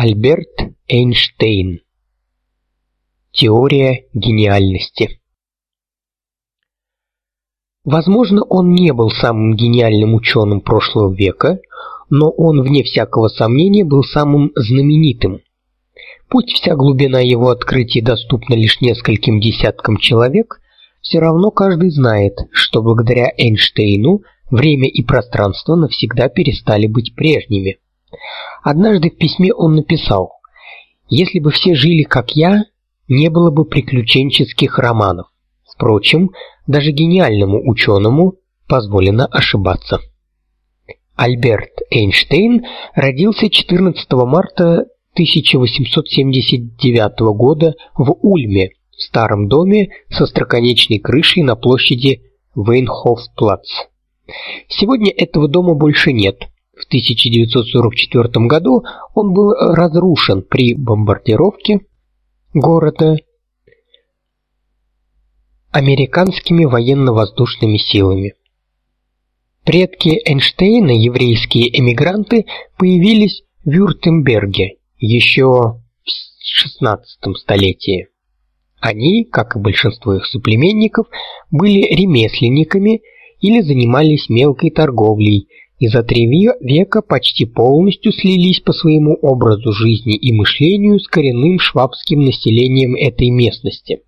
Альберт Эйнштейн. Теория гениальности. Возможно, он не был самым гениальным ученым прошлого века, но он вне всякого сомнения был самым знаменитым. Пусть вся глубина его открытий доступна лишь нескольким десяткам человек, все равно каждый знает, что благодаря Эйнштейну время и пространство навсегда перестали быть прежними. Однажды в письме он написал: "Если бы все жили как я, не было бы приключенческих романов. Впрочем, даже гениальному ученому позволено ошибаться". Альберт Эйнштейн родился 14 марта 1879 года в Ульме, в старом доме со строконечной крышей на площади Вейнхофплац. Сегодня этого дома больше нет. В 1944 году он был разрушен при бомбардировке города американскими военно-воздушными силами. Предки Эйнштейна, еврейские эмигранты, появились в Вюртемберге еще в XVI столетии. Они, как и большинство их соплеменников, были ремесленниками или занимались мелкой торговлей и за три века почти полностью слились по своему образу жизни и мышлению с коренным швабским населением этой местности.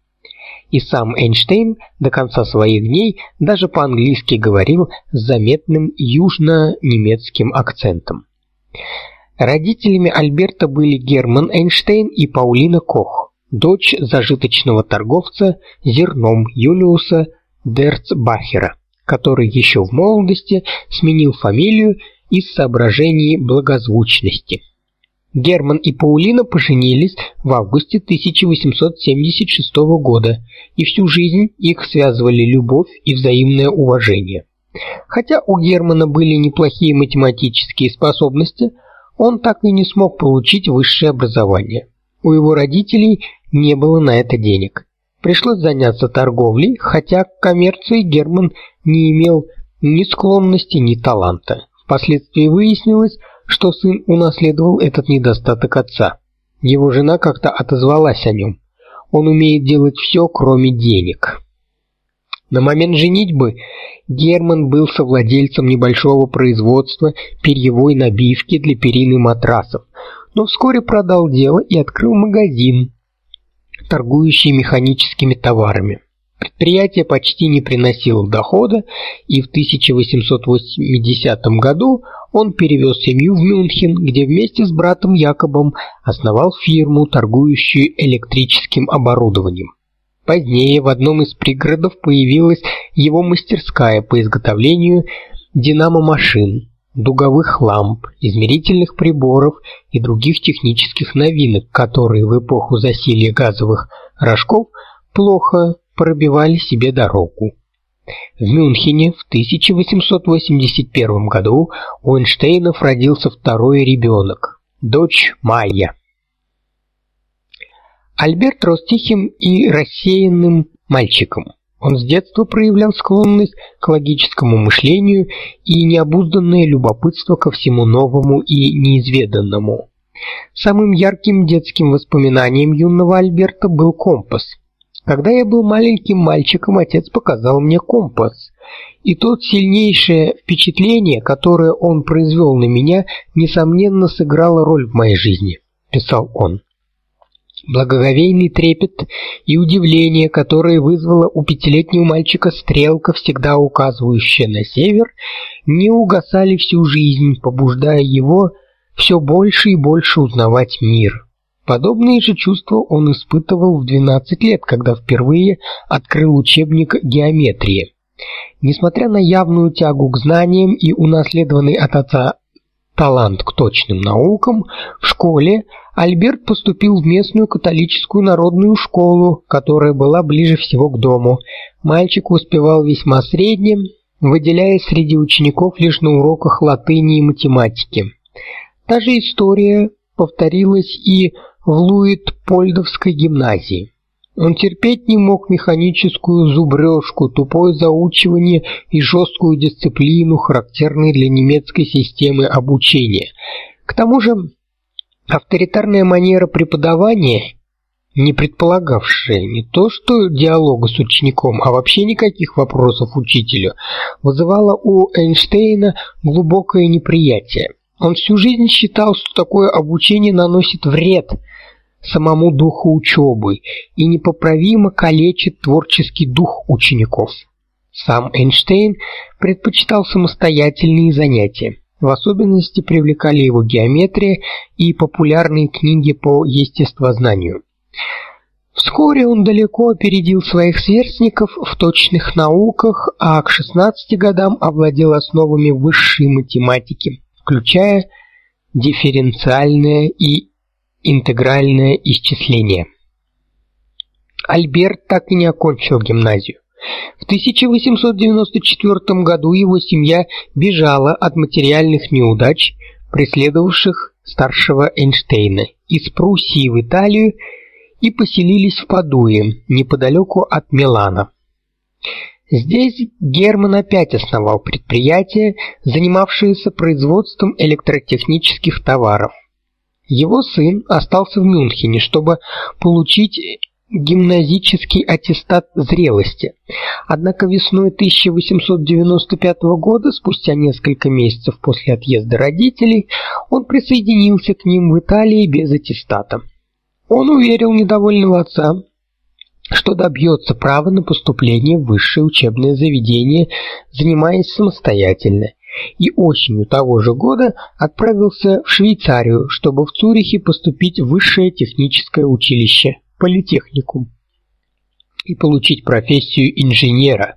И сам Эйнштейн до конца своих дней даже по-английски говорил с заметным южно-немецким акцентом. Родителями Альберта были Герман Эйнштейн и Паулина Кох, дочь зажиточного торговца зерном Юлиуса Дерцбахера который еще в молодости сменил фамилию из соображений благозвучности. Герман и Паулина поженились в августе 1876 года, и всю жизнь их связывали любовь и взаимное уважение. Хотя у Германа были неплохие математические способности, он так и не смог получить высшее образование. У его родителей не было на это денег. Пришлось заняться торговлей, хотя к коммерции Герман не имел ни склонности, ни таланта. Впоследствии выяснилось, что сын унаследовал этот недостаток отца. Его жена как-то отозвалась о нем. Он умеет делать все, кроме денег. На момент женитьбы Герман был совладельцем небольшого производства перьевой набивки для перин и матрасов, но вскоре продал дело и открыл магазин, торгующий механическими товарами. Предприятие почти не приносило дохода, и в 1880 году он перевез семью в Мюнхен, где вместе с братом Якобом основал фирму, торгующую электрическим оборудованием. Позднее в одном из пригородов появилась его мастерская по изготовлению динамо-машин, дуговых ламп, измерительных приборов и других технических новинок, которые в эпоху засилья газовых рожков плохо пробивали себе дорогу. В Мюнхене в 1881 году у Эйнштейнов родился второй ребенок, дочь Майя. Альберт рос тихим и рассеянным мальчиком. Он с детства проявлял склонность к логическому мышлению и необузданное любопытство ко всему новому и неизведанному. Самым ярким детским воспоминанием юного Альберта был компас. Когда я был маленьким мальчиком, отец показал мне компас, и тот сильнейшее впечатление, которое он произвел на меня, несомненно сыграло роль в моей жизни, писал он. Благоговейный трепет и удивление, которое вызвало у пятилетнего мальчика стрелка, всегда указывающая на север, не угасали всю жизнь, побуждая его все больше и больше узнавать мир. Подобные же чувства он испытывал в 12 лет, когда впервые открыл учебник геометрии. Несмотря на явную тягу к знаниям и унаследованный от отца талант к точным наукам, в школе Альберт поступил в местную католическую народную школу, которая была ближе всего к дому. Мальчик успевал весьма средне, выделяясь среди учеников лишь на уроках латыни и математики. Та же история повторилась и в Луит-Польдовской гимназии. Он терпеть не мог механическую зубрежку, тупое заучивание и жесткую дисциплину, характерные для немецкой системы обучения. К тому же Авторитарная манера преподавания, не предполагавшая не то что диалога с учеником, а вообще никаких вопросов учителю, вызывала у Эйнштейна глубокое неприятие. Он всю жизнь считал, что такое обучение наносит вред самому духу учебы и непоправимо калечит творческий дух учеников. Сам Эйнштейн предпочитал самостоятельные занятия. В особенности привлекали его геометрия и популярные книги по естествознанию. Вскоре он далеко опередил своих сверстников в точных науках, а к 16 годам овладел основами высшей математики, включая дифференциальное и интегральное исчисление. Альберт так и не окончил гимназию. В 1894 году его семья бежала от материальных неудач, преследовавших старшего Эйнштейна, из Пруссии в Италию и поселились в Падуе, неподалеку от Милана. Здесь Герман опять основал предприятие, занимавшееся производством электротехнических товаров. Его сын остался в Мюнхене, чтобы получить гимназический аттестат зрелости. Однако весной 1895 года, спустя несколько месяцев после отъезда родителей, он присоединился к ним в Италии без аттестата. Он уверил недовольного отца, что добьется права на поступление в высшее учебное заведение, занимаясь самостоятельно, и осенью того же года отправился в Швейцарию, чтобы в Цюрихе поступить в высшее техническое училище политехникум и получить профессию инженера.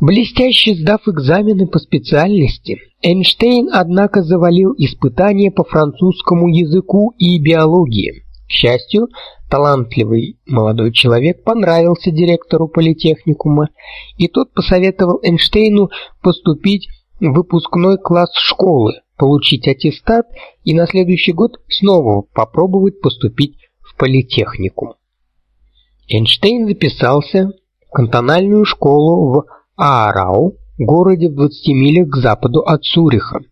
Блестяще сдав экзамены по специальности, Эйнштейн, однако, завалил испытания по французскому языку и биологии. К счастью, талантливый молодой человек понравился директору политехникума, и тот посоветовал Эйнштейну поступить в выпускной класс школы, получить аттестат и на следующий год снова попробовать поступить политехникум. Эйнштейн записался в кантональную школу в Аарау, городе в 20 милях к западу от Цюриха.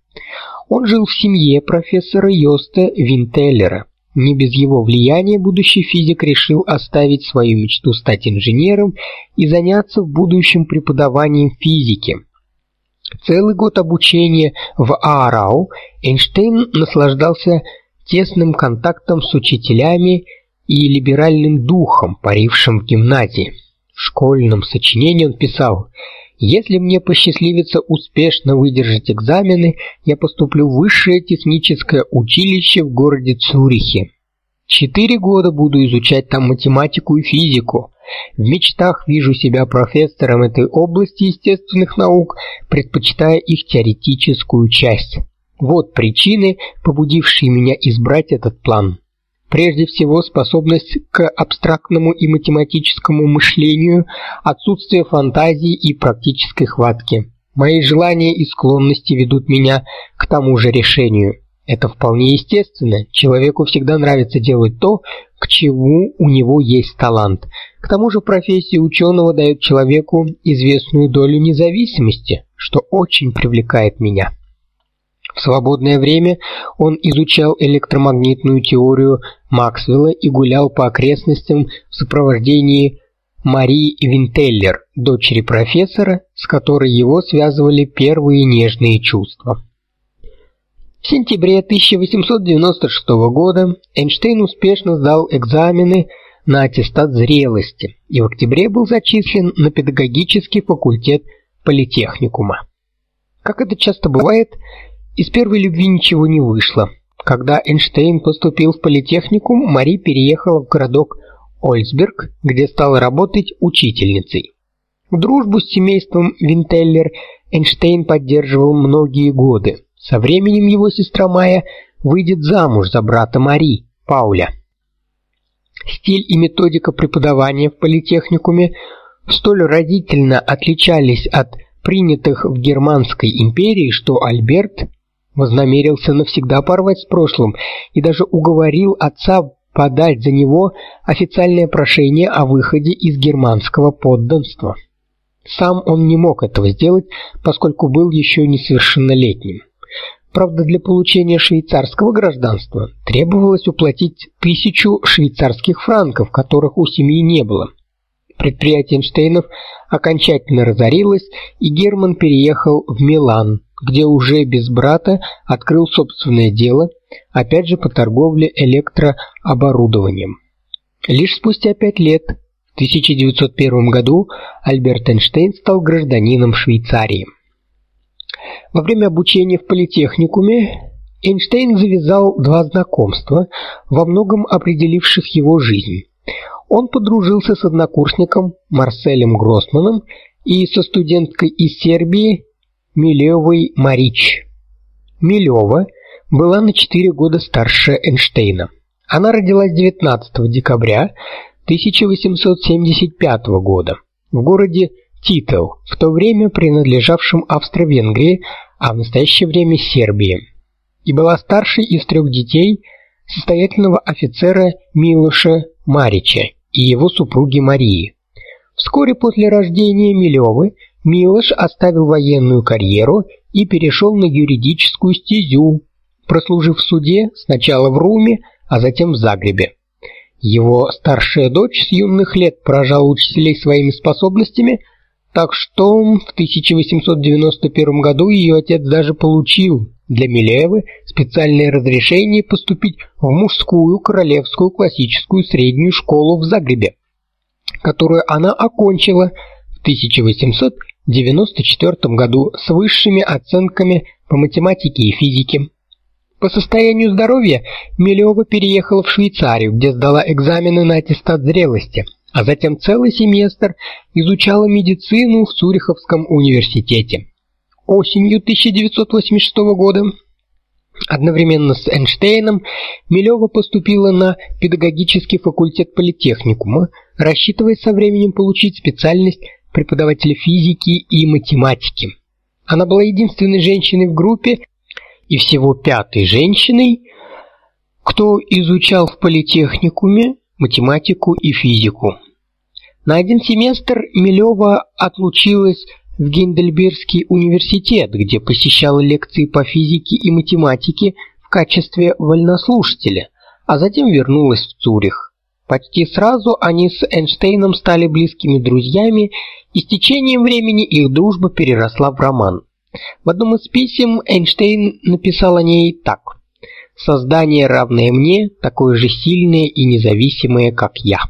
Он жил в семье профессора Йоста Винтеллера. Не без его влияния будущий физик решил оставить свою мечту стать инженером и заняться в будущем преподаванием физики. Целый год обучения в Аарау Эйнштейн наслаждался тесным контактом с учителями и либеральным духом, парившим в гимназии. В школьном сочинении он писал: "Если мне посчастливится успешно выдержать экзамены, я поступлю в высшее техническое училище в городе Цюрихе. Четыре года буду изучать там математику и физику. В мечтах вижу себя профессором этой области естественных наук, предпочитая их теоретическую часть. Вот причины, побудившие меня избрать этот план. Прежде всего, способность к абстрактному и математическому мышлению, отсутствие фантазии и практической хватки. Мои желания и склонности ведут меня к тому же решению. Это вполне естественно. Человеку всегда нравится делать то, к чему у него есть талант. К тому же профессия ученого дает человеку известную долю независимости, что очень привлекает меня. В свободное время он изучал электромагнитную теорию Максвелла и гулял по окрестностям в сопровождении Марии Винтеллер, дочери профессора, с которой его связывали первые нежные чувства. В сентябре 1896 года Эйнштейн успешно сдал экзамены на аттестат зрелости и в октябре был зачислен на педагогический факультет политехникума. Как это часто бывает, из первой любви ничего не вышло. Когда Эйнштейн поступил в политехникум, Мари переехала в городок Ольсберг, где стала работать учительницей. Дружбу с семейством Винтеллер Эйнштейн поддерживал многие годы. Со временем его сестра Майя выйдет замуж за брата Мари, Пауля. Стиль и методика преподавания в политехникуме столь разительно отличались от принятых в Германской империи, что Альберт вознамерился навсегда порвать с прошлым и даже уговорил отца подать за него официальное прошение о выходе из германского подданства. Сам он не мог этого сделать, поскольку был еще несовершеннолетним. Правда, для получения швейцарского гражданства требовалось уплатить тысячу швейцарских франков, которых у семьи не было. Предприятие Эйнштейнов окончательно разорилось, и Герман переехал в Милан, где уже без брата открыл собственное дело, опять же по торговле электрооборудованием. Лишь спустя пять лет, в 1901 году, Альберт Эйнштейн стал гражданином Швейцарии. Во время обучения в политехникуме Эйнштейн завязал два знакомства, во многом определивших его жизнь. Он подружился с однокурсником Марселем Гроссманом и со студенткой из Сербии Милевой Марич. Милева была на 4 года старше Эйнштейна. Она родилась 19 декабря 1875 года в городе Титов, в то время принадлежавшем Австро-Венгрии, а в настоящее время Сербии. И была старшей из трех детей состоятельного офицера Милоша Марича и его супруги Марии. Вскоре после рождения Милевы Милош оставил военную карьеру и перешел на юридическую стезю, прослужив в суде сначала в Руме, а затем в Загребе. Его старшая дочь с юных лет поражала учителей своими способностями, так что в 1891 году ее отец даже получил для Милевы специальное разрешение поступить в мужскую королевскую классическую среднюю школу в Загребе, которую она окончила в 1894 году с высшими оценками по математике и физике. По состоянию здоровья Милева переехала в Швейцарию, где сдала экзамены на аттестат зрелости, а затем целый семестр изучала медицину в Цюриховском университете. Осенью 1986 года Одновременно с Эйнштейном Милева поступила на педагогический факультет политехникума, рассчитывая со временем получить специальность преподавателя физики и математики. Она была единственной женщиной в группе и всего пятой женщиной, кто изучал в политехникуме математику и физику. На один семестр Милева отлучилась в Гейдельбергский университет, где посещала лекции по физике и математике в качестве вольнослушателя, а затем вернулась в Цюрих. Почти сразу они с Эйнштейном стали близкими друзьями, и с течением времени их дружба переросла в роман. В одном из писем Эйнштейн написал о ней так: "Создание равное мне, такое же сильное и независимое, как я".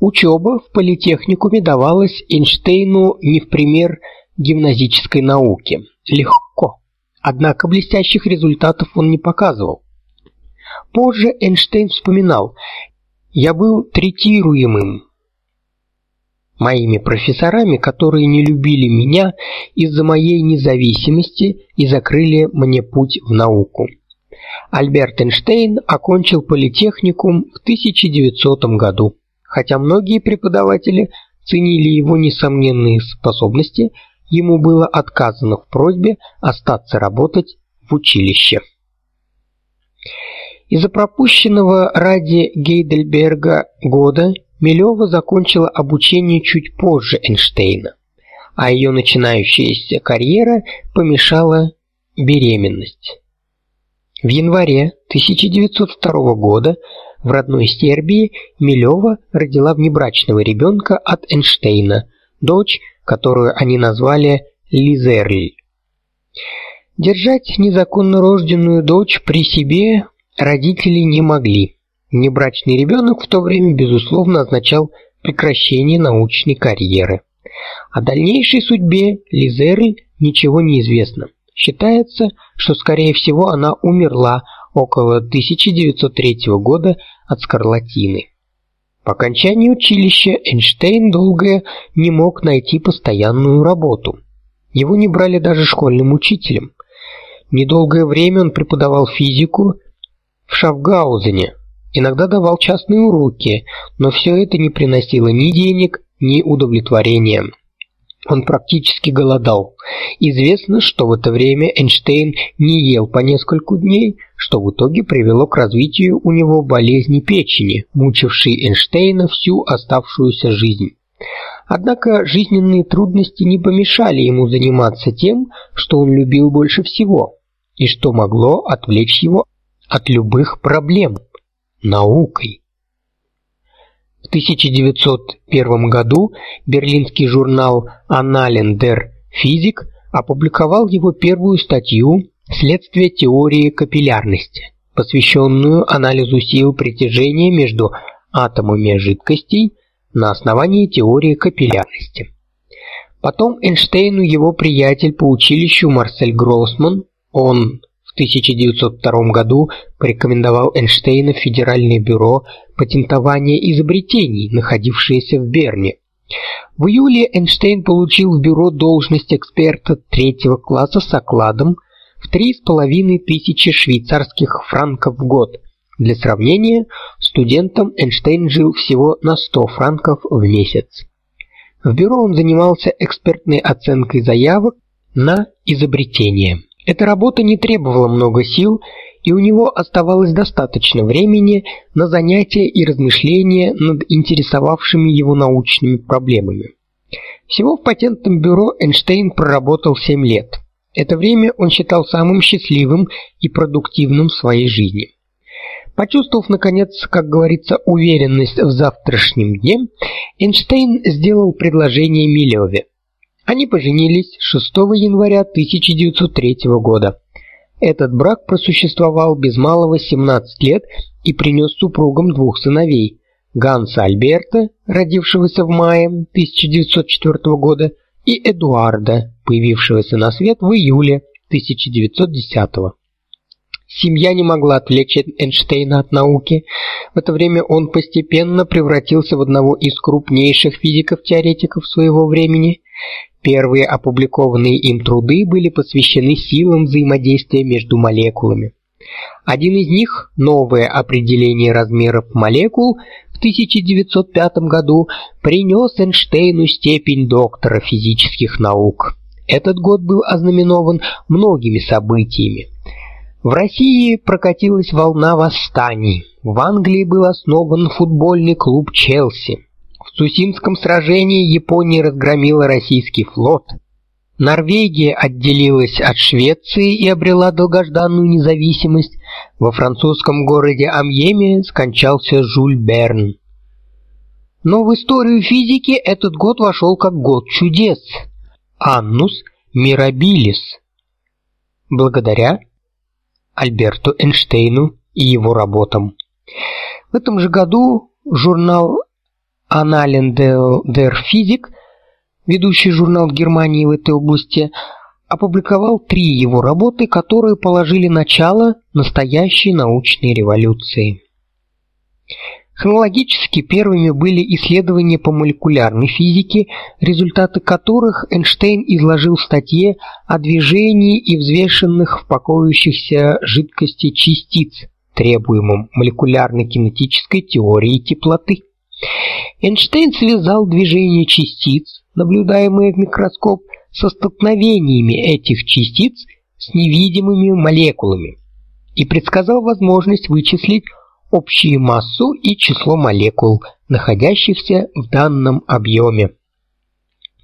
Учеба в политехникуме давалась Эйнштейну не в пример гимназической науки. Легко. Однако блестящих результатов он не показывал. Позже Эйнштейн вспоминал: "Я был третируемым моими профессорами, которые не любили меня из-за моей независимости и закрыли мне путь в науку". Альберт Эйнштейн окончил политехникум в 1900 году. Хотя многие преподаватели ценили его несомненные способности, ему было отказано в просьбе остаться работать в училище. Из-за пропущенного ради Гейдельберга года Милева закончила обучение чуть позже Эйнштейна, а ее начинающаяся карьера помешала беременность. В январе 1902 года в родной Сербии Милева родила внебрачного ребенка от Эйнштейна, дочь, которую они назвали Лизерль. Держать незаконно рожденную дочь при себе родители не могли. Внебрачный ребенок в то время безусловно означал прекращение научной карьеры. О дальнейшей судьбе Лизерль ничего не известно. Считается, что скорее всего она умерла около 1903 года от скарлатины. По окончании училища Эйнштейн долго не мог найти постоянную работу. Его не брали даже школьным учителем. Недолгое время он преподавал физику в Шафгаузене, иногда давал частные уроки, но все это не приносило ни денег, ни удовлетворения. Он практически голодал. Известно, что в это время Эйнштейн не ел по несколько дней, что в итоге привело к развитию у него болезни печени, мучившей Эйнштейна всю оставшуюся жизнь. Однако жизненные трудности не помешали ему заниматься тем, что он любил больше всего и что могло отвлечь его от любых проблем наукой. В 1901 году берлинский журнал Annalen der Physik опубликовал его первую статью Следствие теории капиллярности, посвященную анализу сил притяжения между атомами жидкостей на основании теории капиллярности. Потом Эйнштейну его приятель по училищу Марсель Гроссман, он в 1902 году порекомендовал Эйнштейна Федеральное бюро патентования изобретений, находившееся в Берне. В июле Эйнштейн получил в бюро должность эксперта третьего класса с окладом в три с половиной тысячи швейцарских франков в год. Для сравнения, студентом Эйнштейн жил всего на 100 франков в месяц. В бюро он занимался экспертной оценкой заявок на изобретение. Эта работа не требовала много сил, и у него оставалось достаточно времени на занятия и размышления над интересовавшими его научными проблемами. Всего в патентном бюро Эйнштейн проработал 7 лет. Это время он считал самым счастливым и продуктивным в своей жизни. Почувствовав наконец, как говорится, уверенность в завтрашнем дне, Эйнштейн сделал предложение Милеве. Они поженились 6 января 1903 года. Этот брак просуществовал без малого 17 лет и принес супругам двух сыновей: Ганса Альберта, родившегося в мае 1904 года, и Эдуарда, появившегося на свет в июле 1910 Семья не могла отвлечь Эйнштейна от науки. В это время он постепенно превратился в одного из крупнейших физиков-теоретиков своего времени. Первые опубликованные им труды были посвящены силам взаимодействия между молекулами. Один из них, новое определение размеров молекул, в 1905 году принес Эйнштейну степень доктора физических наук. Этот год был ознаменован многими событиями. В России прокатилась волна восстаний. В Англии был основан футбольный клуб Челси. В Цусимском сражении Япония разгромила российский флот. Норвегия отделилась от Швеции и обрела долгожданную независимость. Во французском городе Амьеме скончался Жюль Берн. Но в историю физики этот год вошел как год чудес. Аннус Мирабилис. Благодаря Альберту Эйнштейну и его работам. В этом же году журнал Annalen der Physik ведущий журнал Германии в этой области, опубликовал три его работы, которые положили начало настоящей научной революции. Хронологически первыми были исследования по молекулярной физике, результаты которых Эйнштейн изложил в статье о движении и взвешенных в покоящихся жидкости частиц, требуемом молекулярной кинетической теорией теплоты. Эйнштейн связал движение частиц, наблюдаемые в микроскоп, со столкновениями этих частиц с невидимыми молекулами и предсказал возможность вычислить общую массу и число молекул, находящихся в данном объеме.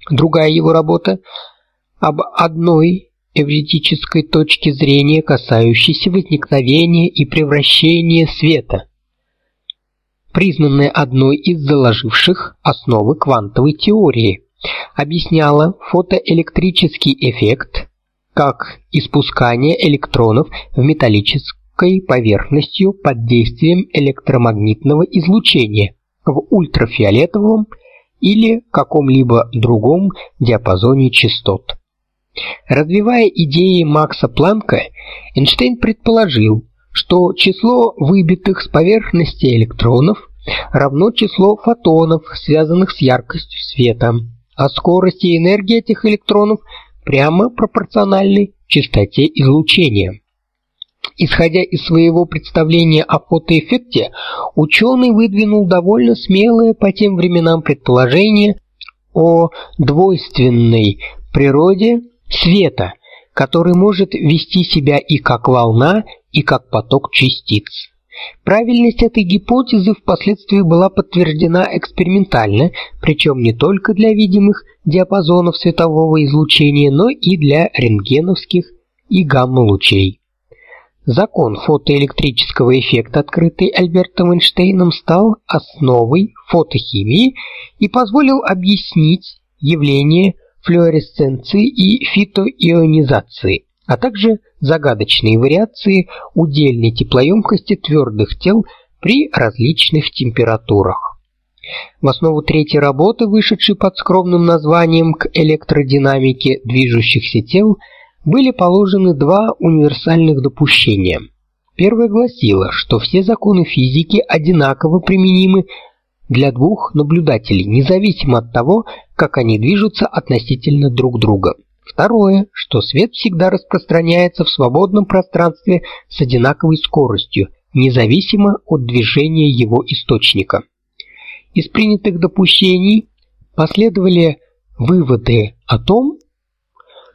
Другая его работа об одной эвритической точке зрения, касающейся возникновения и превращения света, признанная одной из заложивших основы квантовой теории объясняла фотоэлектрический эффект как испускание электронов в металлической поверхностью под действием электромагнитного излучения в ультрафиолетовом или каком-либо другом диапазоне частот. Развивая идеи Макса Планка, Эйнштейн предположил, что число выбитых с поверхности электронов равно числу фотонов, связанных с яркостью света а скорость и энергия этих электронов прямо пропорциональны частоте излучения. Исходя из своего представления о фотоэффекте, ученый выдвинул довольно смелое по тем временам предположение о двойственной природе света, который может вести себя и как волна, и как поток частиц. Правильность этой гипотезы впоследствии была подтверждена экспериментально, причем не только для видимых диапазонов светового излучения, но и для рентгеновских и гамма-лучей. Закон фотоэлектрического эффекта, открытый Альбертом Эйнштейном, стал основой фотохимии и позволил объяснить явление флуоресценции и фитоионизации, а также загадочные вариации удельной теплоемкости твердых тел при различных температурах. В основу третьей работы, вышедшей под скромным названием «К электродинамике движущихся тел», были положены два универсальных допущения. Первое гласило, что все законы физики одинаково применимы для двух наблюдателей, независимо от того, как они движутся относительно друг друга. Второе, что свет всегда распространяется в свободном пространстве с одинаковой скоростью, независимо от движения его источника. Из принятых допущений последовали выводы о том,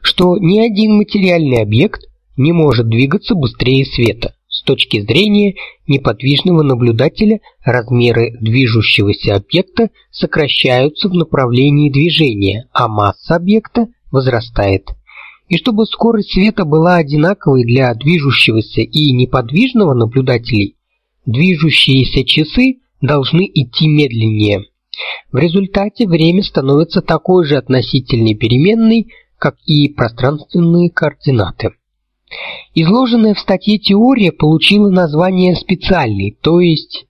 что ни один материальный объект не может двигаться быстрее света. С точки зрения неподвижного наблюдателя размеры движущегося объекта сокращаются в направлении движения, а масса объекта возрастает. И чтобы скорость света была одинаковой для движущегося и неподвижного наблюдателей, движущиеся часы должны идти медленнее. В результате время становится такой же относительной переменной, как и пространственные координаты. Изложенная в статье теория получила название специальной, то есть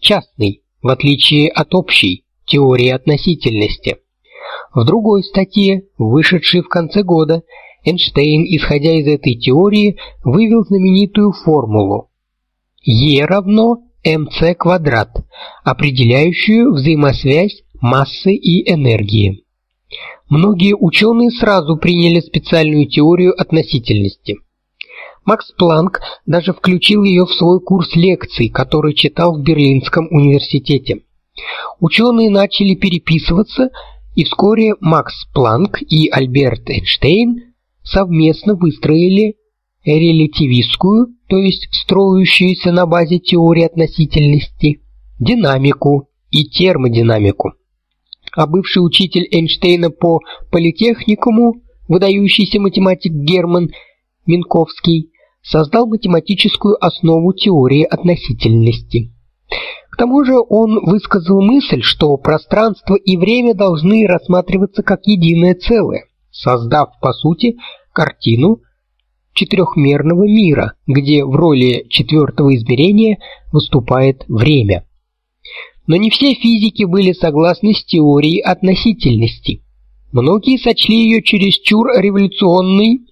частной, в отличие от общей теории относительности. В другой статье, вышедшей в конце года, Эйнштейн, исходя из этой теории, вывел знаменитую формулу E равно mc квадрат, определяющую взаимосвязь массы и энергии. Многие ученые сразу приняли специальную теорию относительности. Макс Планк даже включил ее в свой курс лекций, который читал в Берлинском университете. Ученые начали переписываться, и вскоре Макс Планк и Альберт Эйнштейн совместно выстроили релятивистскую, то есть строящуюся на базе теории относительности, динамику и термодинамику а бывший учитель Эйнштейна по политехникуму, выдающийся математик Герман Минковский, создал математическую основу теории относительности. К тому же он высказал мысль, что пространство и время должны рассматриваться как единое целое, создав по сути картину четырехмерного мира, где в роли четвертого измерения выступает время. Но не все физики были согласны с теорией относительности. Многие сочли ее чересчур революционной,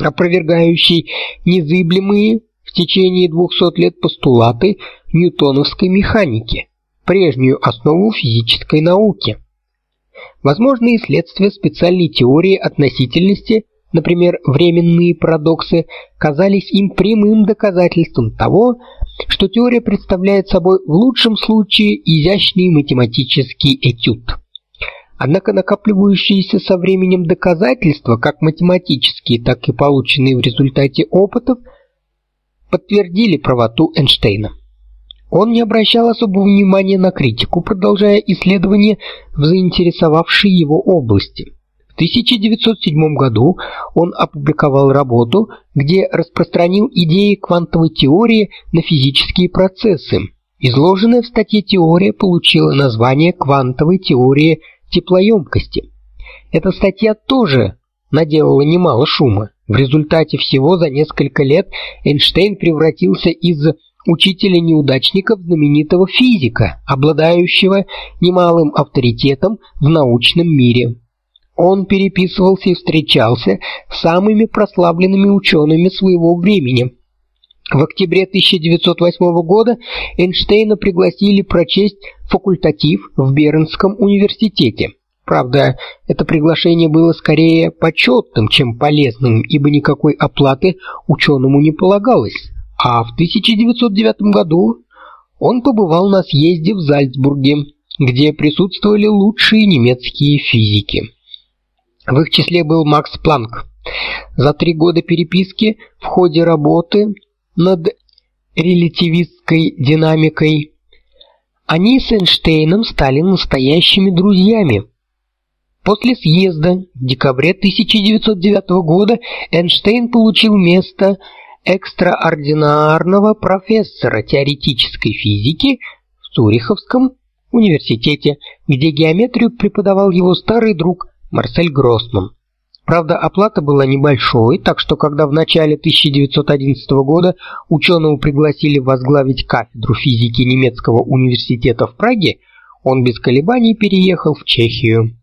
опровергающей незыблемые в течение 200 лет постулаты ньютоновской механики, прежнюю основу физической науки. Возможные следствия специальной теории относительности, например, временные парадоксы, казались им прямым доказательством того, что теория представляет собой в лучшем случае изящный математический этюд. Однако накапливающиеся со временем доказательства, как математические, так и полученные в результате опытов, подтвердили правоту Эйнштейна. Он не обращал особого внимания на критику, продолжая исследования в заинтересовавшей его области. 1907 году он опубликовал работу, где распространил идеи квантовой теории на физические процессы. Изложенная в статье теория получила название квантовой теории теплоемкости. Эта статья тоже наделала немало шума. В результате всего за несколько лет Эйнштейн превратился из учителя-неудачника в знаменитого физика, обладающего немалым авторитетом в научном мире. Он переписывался и встречался с самыми прославленными учеными своего времени. В октябре 1908 года Эйнштейна пригласили прочесть факультатив в Бернском университете. Правда, это приглашение было скорее почетным, чем полезным, ибо никакой оплаты ученому не полагалось. А в 1909 году он побывал на съезде в Зальцбурге, где присутствовали лучшие немецкие физики. В их числе был Макс Планк. За три года переписки в ходе работы над релятивистской динамикой, они с Эйнштейном стали настоящими друзьями. После съезда в декабре 1909 года Эйнштейн получил место экстраординарного профессора теоретической физики в Цюриховском университете, где геометрию преподавал его старый друг Марсель Гроссман. Правда, оплата была небольшой, так что когда в начале 1911 года ученого пригласили возглавить кафедру физики немецкого университета в Праге, он без колебаний переехал в Чехию.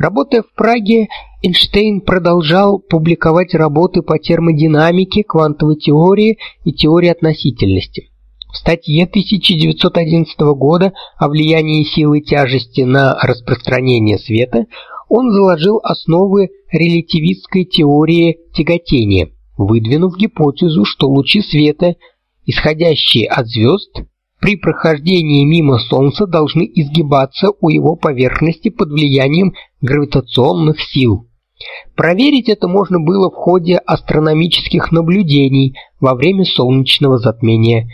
Работая в Праге, Эйнштейн продолжал публиковать работы по термодинамике, квантовой теории и теории относительности. В статье 1911 года о влиянии силы тяжести на распространение света он заложил основы релятивистской теории тяготения, выдвинув гипотезу, что лучи света, исходящие от звезд, при прохождении мимо Солнца должны изгибаться у его поверхности под влиянием гравитационных сил. Проверить это можно было в ходе астрономических наблюдений во время солнечного затмения,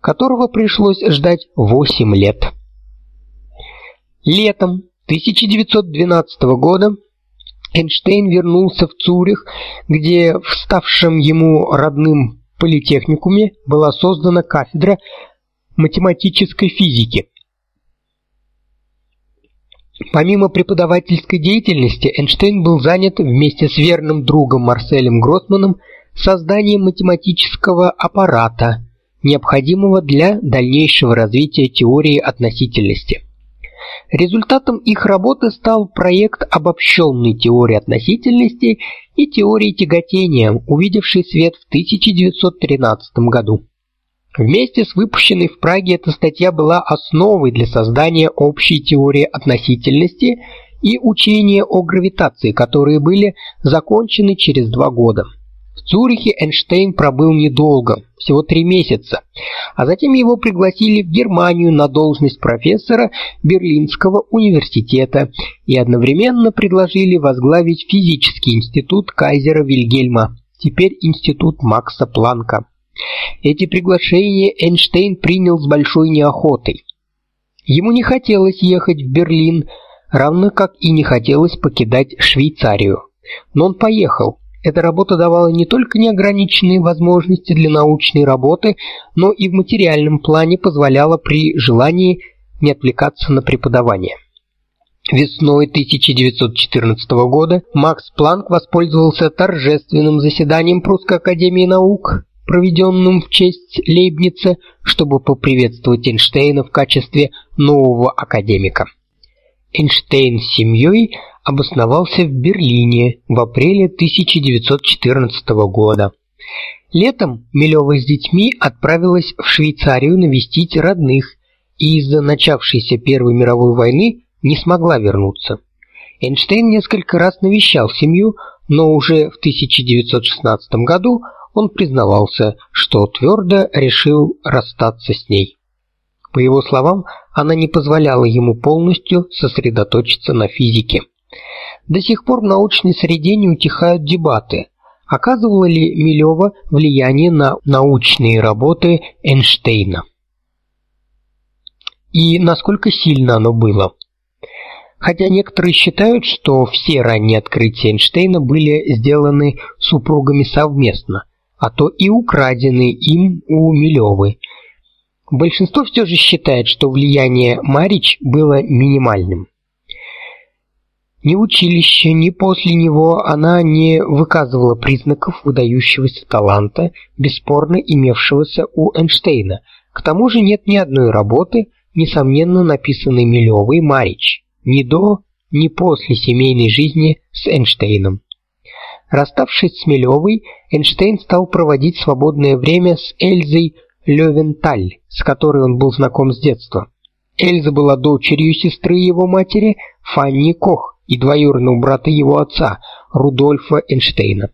которого пришлось ждать 8 лет. Летом 1912 года Эйнштейн вернулся в Цюрих, где в ставшем ему родным политехникуме была создана кафедра математической физики. Помимо преподавательской деятельности, Эйнштейн был занят вместе с верным другом Марселем Гроссманом созданием математического аппарата, необходимого для дальнейшего развития теории относительности. Результатом их работы стал проект обобщенной теории относительности и теории тяготения, увидевший свет в 1913 году. Вместе с выпущенной в Праге эта статья была основой для создания общей теории относительности и учения о гравитации, которые были закончены через два года. Цюрихе Эйнштейн пробыл недолго, всего три месяца, а затем его пригласили в Германию на должность профессора Берлинского университета и одновременно предложили возглавить физический институт кайзера Вильгельма, теперь институт Макса Планка. Эти приглашения Эйнштейн принял с большой неохотой. Ему не хотелось ехать в Берлин, равно как и не хотелось покидать Швейцарию. Но он поехал эта работа давала не только неограниченные возможности для научной работы, но и в материальном плане позволяла при желании не отвлекаться на преподавание. Весной 1914 года Макс Планк воспользовался торжественным заседанием Прусской академии наук, проведенным в честь Лейбница, чтобы поприветствовать Эйнштейна в качестве нового академика. Эйнштейн с семьей обосновался в Берлине в апреле 1914 года. Летом Милёва с детьми отправилась в Швейцарию навестить родных и из-за начавшейся Первой мировой войны не смогла вернуться. Эйнштейн несколько раз навещал семью, но уже в 1916 году он признавался, что твердо решил расстаться с ней. По его словам, она не позволяла ему полностью сосредоточиться на физике. До сих пор в научной среде не утихают дебаты. Оказывало ли Милева влияние на научные работы Эйнштейна? И насколько сильно оно было? Хотя некоторые считают, что все ранние открытия Эйнштейна были сделаны супругами совместно, а то и украдены им у Милевой. Большинство все же считает, что влияние Марич было минимальным. Ни в училище, ни после него она не выказывала признаков выдающегося таланта, бесспорно имевшегося у Эйнштейна. К тому же нет ни одной работы, несомненно написанной Милевой Марич, ни до, ни после семейной жизни с Эйнштейном. Расставшись с Милевой, Эйнштейн стал проводить свободное время с Эльзой Левенталь, с которой он был знаком с детства. Эльза была дочерью сестры его матери Фанни Кох, и двоюродного брата его отца, Рудольфа Эйнштейна.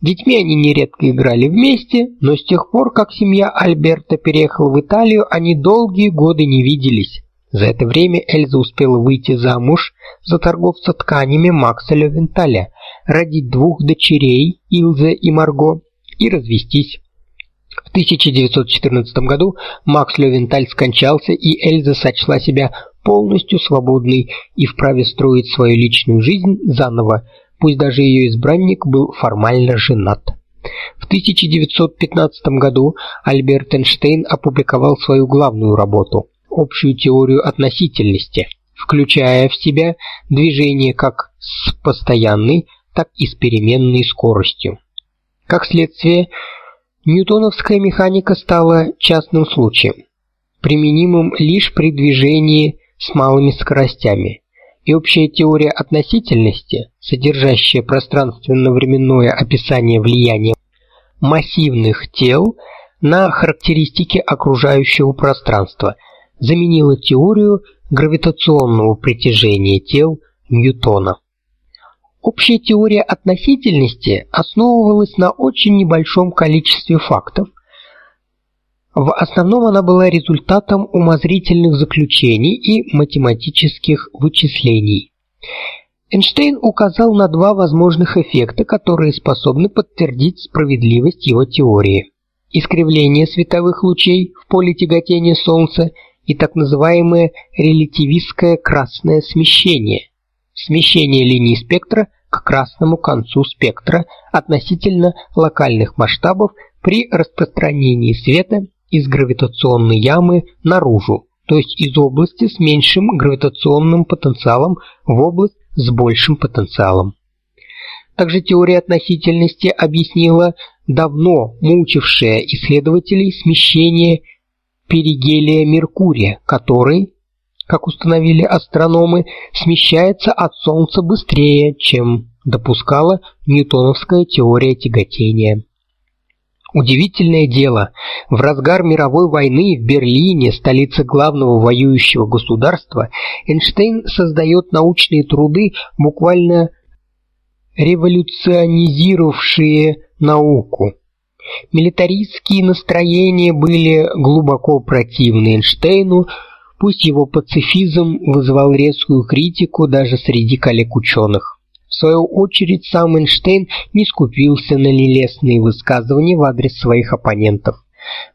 Детьми они нередко играли вместе, но с тех пор, как семья Альберта переехала в Италию, они долгие годы не виделись. За это время Эльза успела выйти замуж за торговца тканями Макса Левенталя, родить двух дочерей, Илзе и Марго, и развестись. В 1914 году Макс Левенталь скончался, и Эльза сочла себя полностью свободной и вправе строить свою личную жизнь заново, пусть даже ее избранник был формально женат. В 1915 году Альберт Эйнштейн опубликовал свою главную работу Общую теорию относительности, включая в себя движение как с постоянной, так и с переменной скоростью. Как следствие, ньютоновская механика стала частным случаем, применимым лишь при движении с малыми скоростями. И общая теория относительности, содержащая пространственно-временное описание влияния массивных тел на характеристики окружающего пространства, заменила теорию гравитационного притяжения тел Ньютона. Общая теория относительности основывалась на очень небольшом количестве фактов. В основном она была результатом умозрительных заключений и математических вычислений. Эйнштейн указал на два возможных эффекта, которые способны подтвердить справедливость его теории. Искривление световых лучей в поле тяготения Солнца и так называемое релятивистское красное смещение. Смещение линий спектра к красному концу спектра относительно локальных масштабов при распространении света из гравитационной ямы наружу, то есть из области с меньшим гравитационным потенциалом в область с большим потенциалом. Также теория относительности объяснила давно мучившее исследователей смещение перигелия Меркурия, который, как установили астрономы, смещается от Солнца быстрее, чем допускала ньютоновская теория тяготения. Удивительное дело, в разгар мировой войны в Берлине, столице главного воюющего государства, Эйнштейн создает научные труды, буквально революционизировавшие науку. Милитаристские настроения были глубоко противны Эйнштейну, пусть его пацифизм вызывал резкую критику даже среди коллег-ученых. В свою очередь сам Эйнштейн не скупился на нелестные высказывания в адрес своих оппонентов.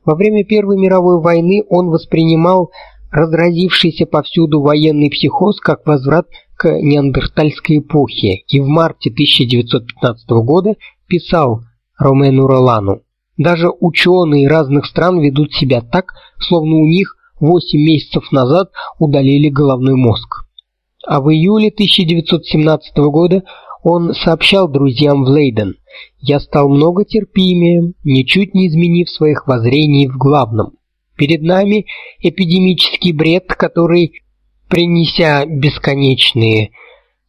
Во время Первой мировой войны он воспринимал разразившийся повсюду военный психоз как возврат к неандертальской эпохе и в марте 1915 года писал Ромену Ролану: "Даже ученые разных стран ведут себя так, словно у них 8 месяцев назад удалили головной мозг". А в июле 1917 года он сообщал друзьям в Лейден: "Я стал много терпимее, ничуть не изменив своих воззрений в главном. Перед нами эпидемический бред, который, принеся бесконечные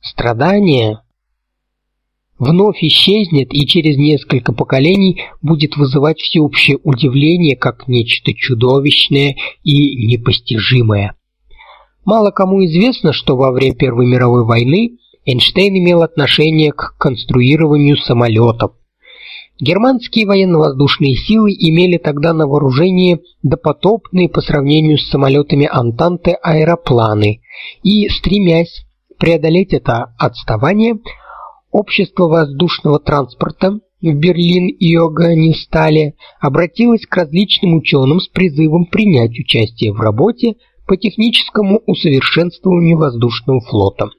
страдания, вновь исчезнет и через несколько поколений будет вызывать всеобщее удивление как нечто чудовищное и непостижимое". Мало кому известно, что во время Первой мировой войны Эйнштейн имел отношение к конструированию самолетов. Германские военно-воздушные силы имели тогда на вооружении допотопные по сравнению с самолетами Антанты аэропланы, и стремясь преодолеть это отставание, общество воздушного транспорта в Берлин и Йоганнестале обратилось к различным ученым с призывом принять участие в работе по техническому усовершенствованию воздушного флота.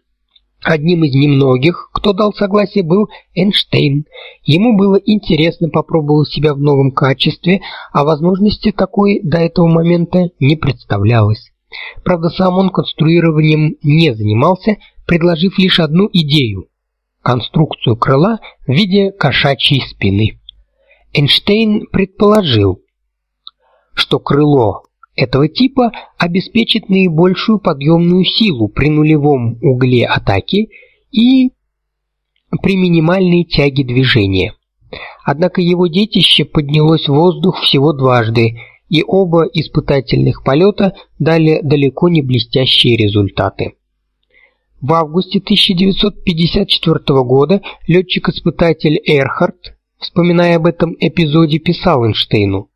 Одним из немногих, кто дал согласие, был Эйнштейн. Ему было интересно попробовать себя в новом качестве, а возможности такой до этого момента не представлялось. Правда, сам он конструированием не занимался, предложив лишь одну идею конструкцию крыла в виде кошачьей спины. Эйнштейн предположил, что крыло этого типа обеспечит наибольшую подъемную силу при нулевом угле атаки и при минимальной тяге движения. Однако его детище поднялось в воздух всего дважды, и оба испытательных полета дали далеко не блестящие результаты. В августе 1954 года летчик-испытатель Эрхард, вспоминая об этом эпизоде, писал Эйнштейну: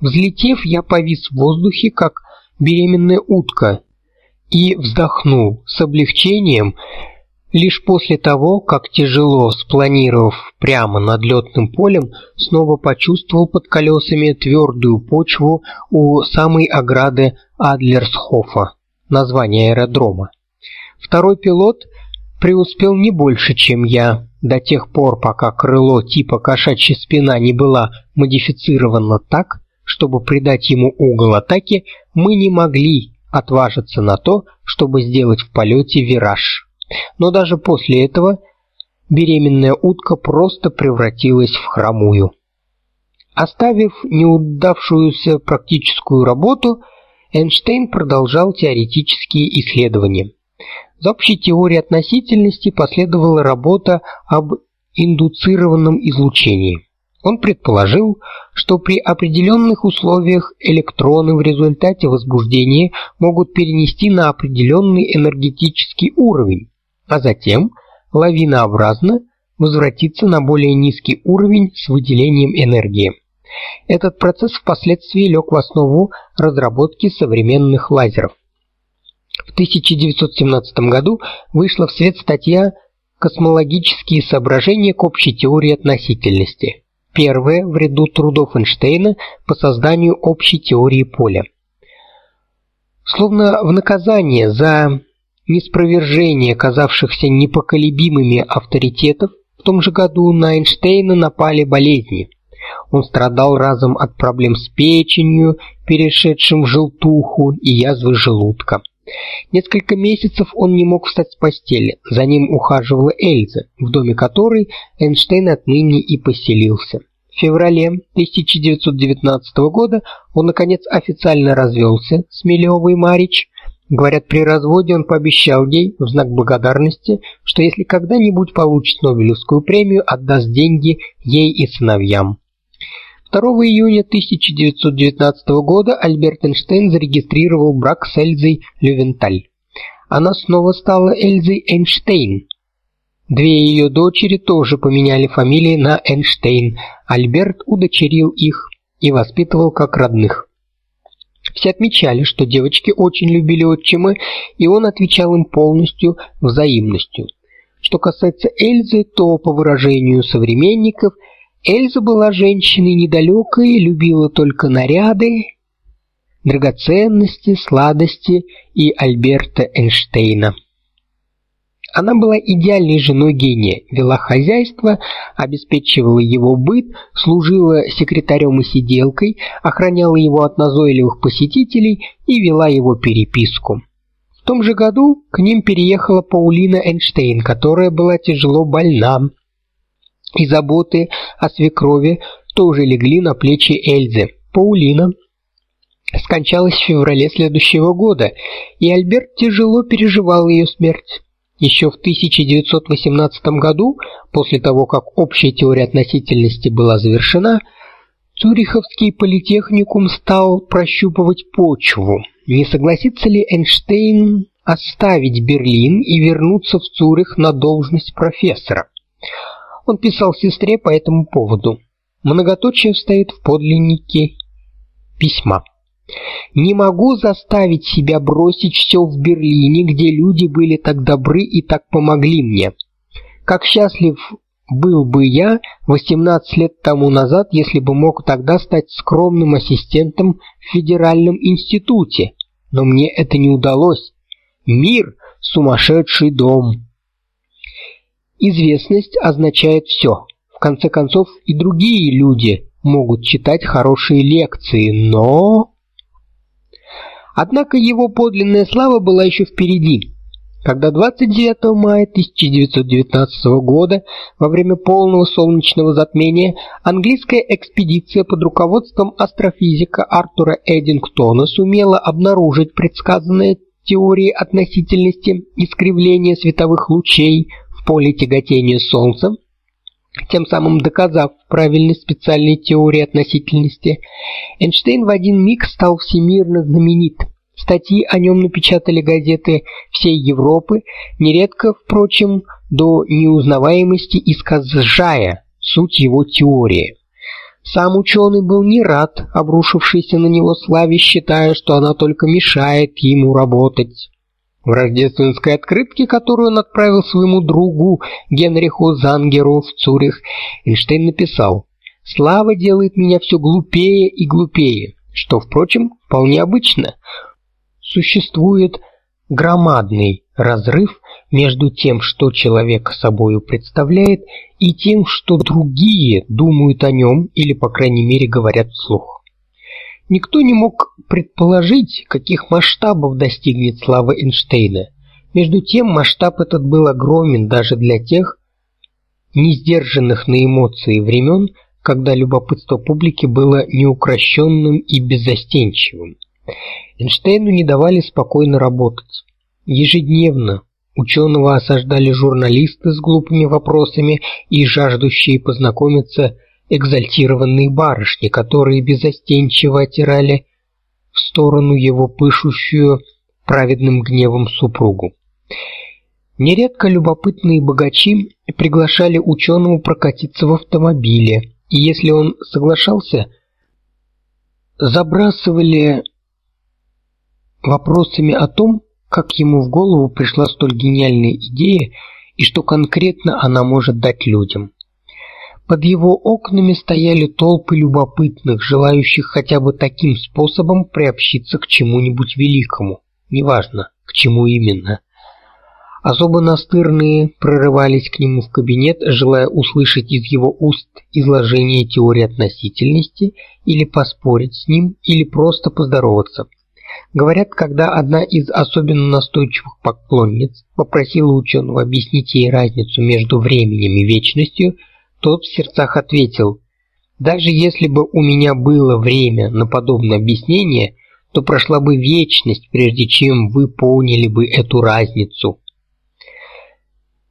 Взлетев, я повис в воздухе, как беременная утка, и вздохнул с облегчением, Лишь после того, как тяжело спланировав прямо над летным полем, снова почувствовал под колесами твердую почву у самой ограды Адлерсхофа, название аэродрома. Второй пилот преуспел не больше, чем я, до тех пор, пока крыло типа кошачья спина не была модифицировано так, чтобы придать ему угол атаки, мы не могли отважиться на то, чтобы сделать в полете вираж. Но даже после этого беременная утка просто превратилась в хромую. Оставив неудавшуюся практическую работу, Эйнштейн продолжал теоретические исследования. За общей теорией относительности последовала работа об индуцированном излучении. Он предположил, что при определенных условиях электроны в результате возбуждения могут перенести на определенный энергетический уровень, а затем лавинообразно возвратиться на более низкий уровень с выделением энергии. Этот процесс впоследствии лег в основу разработки современных лазеров. В 1917 году вышла в свет статья Космологические соображения к общей теории относительности. Первая в ряду трудов Эйнштейна по созданию общей теории поля. Словно в наказание за неспровержение казавшихся непоколебимыми авторитетов, в том же году на Эйнштейна напали болезни. Он страдал разом от проблем с печенью, перешедшим в желтуху и язвы желудка. Несколько месяцев он не мог встать с постели. За ним ухаживала Эльза, в доме которой Эйнштейн отныне и поселился. В феврале 1919 года он наконец официально развелся с Милевой Марич, Говорят, при разводе он пообещал ей в знак благодарности, что если когда-нибудь получит Нобелевскую премию, отдаст деньги ей и сыновьям. 2 июня 1919 года Альберт Эйнштейн зарегистрировал брак с Эльзой Левенталь. Она снова стала Эльзой Эйнштейн. Две ее дочери тоже поменяли фамилии на Эйнштейн. Альберт удочерил их и воспитывал как родных. Все отмечали, что девочки очень любили отчима, и он отвечал им полностью взаимностью. Что касается Эльзы, то по выражению современников, Эльза была женщиной недалекой, любила только наряды, драгоценности, сладости и Альберта Эйнштейна. Она была идеальной женой гения, вела хозяйство, обеспечивала его быт, служила секретарем и сиделкой, охраняла его от назойливых посетителей и вела его переписку. В том же году к ним переехала Паулина Эйнштейн, которая была тяжело больна. И заботы о свекрови тоже легли на плечи Эльзы. Паулина скончалась в феврале следующего года, и Альберт тяжело переживал ее смерть. Еще в 1918 году, после того, как общая теория относительности была завершена, Цюриховский политехникум стал прощупывать почву. Не согласится ли Эйнштейн оставить Берлин и вернуться в Цюрих на должность профессора? Он писал сестре по этому поводу. Многоточие стоит в подлиннике письма. Не могу заставить себя бросить все в Берлине, где люди были так добры и так помогли мне. Как счастлив был бы я 18 лет тому назад, если бы мог тогда стать скромным ассистентом в федеральном институте. Но мне это не удалось. Мир сумасшедший дом. Известность означает все. В конце концов, и другие люди могут читать хорошие лекции, но Однако его подлинная слава была еще впереди. Когда 29 мая 1919 года, во время полного солнечного затмения, английская экспедиция под руководством астрофизика Артура Эдингтона сумела обнаружить предсказанное теорией относительности искривления световых лучей в поле тяготения Солнца, тем самым доказав правильность специальной теории относительности, Эйнштейн в один миг стал всемирно знаменит. Статьи о нем напечатали газеты всей Европы, нередко, впрочем, до неузнаваемости искажая суть его теории. Сам ученый был не рад обрушившейся на него славе, считая, что она только мешает ему работать. В рождественской открытке, которую он отправил своему другу Генриху Зангеру в Цюрих, Эйнштейн написал: "Слава делает меня все глупее и глупее", что, впрочем, вполне обычно. Существует громадный разрыв между тем, что человек собою представляет, и тем, что другие думают о нем или, по крайней мере, говорят вслух. Никто не мог предположить, каких масштабов достигнет слава Эйнштейна. Между тем, масштаб этот был огромен даже для тех не сдержанных на эмоции времен, когда любопытство публики было неукрощенным и беззастенчивым. Эйнштейну не давали спокойно работать. Ежедневно ученого осаждали журналисты с глупыми вопросами и жаждущие познакомиться экзальтированные барышни, которые безостенчиво отирали в сторону его пышущую праведным гневом супругу. Нередко любопытные богачи приглашали ученого прокатиться в автомобиле, и если он соглашался, забрасывали вопросами о том, как ему в голову пришла столь гениальная идея и что конкретно она может дать людям. Под его окнами стояли толпы любопытных, желающих хотя бы таким способом приобщиться к чему-нибудь великому, неважно, к чему именно. Особо настырные прорывались к нему в кабинет, желая услышать из его уст изложение теории относительности или поспорить с ним, или просто поздороваться. Говорят, когда одна из особенно настойчивых поклонниц попросила ученого объяснить ей разницу между временем и вечностью, тот в сердцах ответил: "Даже если бы у меня было время на подобное объяснение, то прошла бы вечность, прежде чем вы поняли бы эту разницу".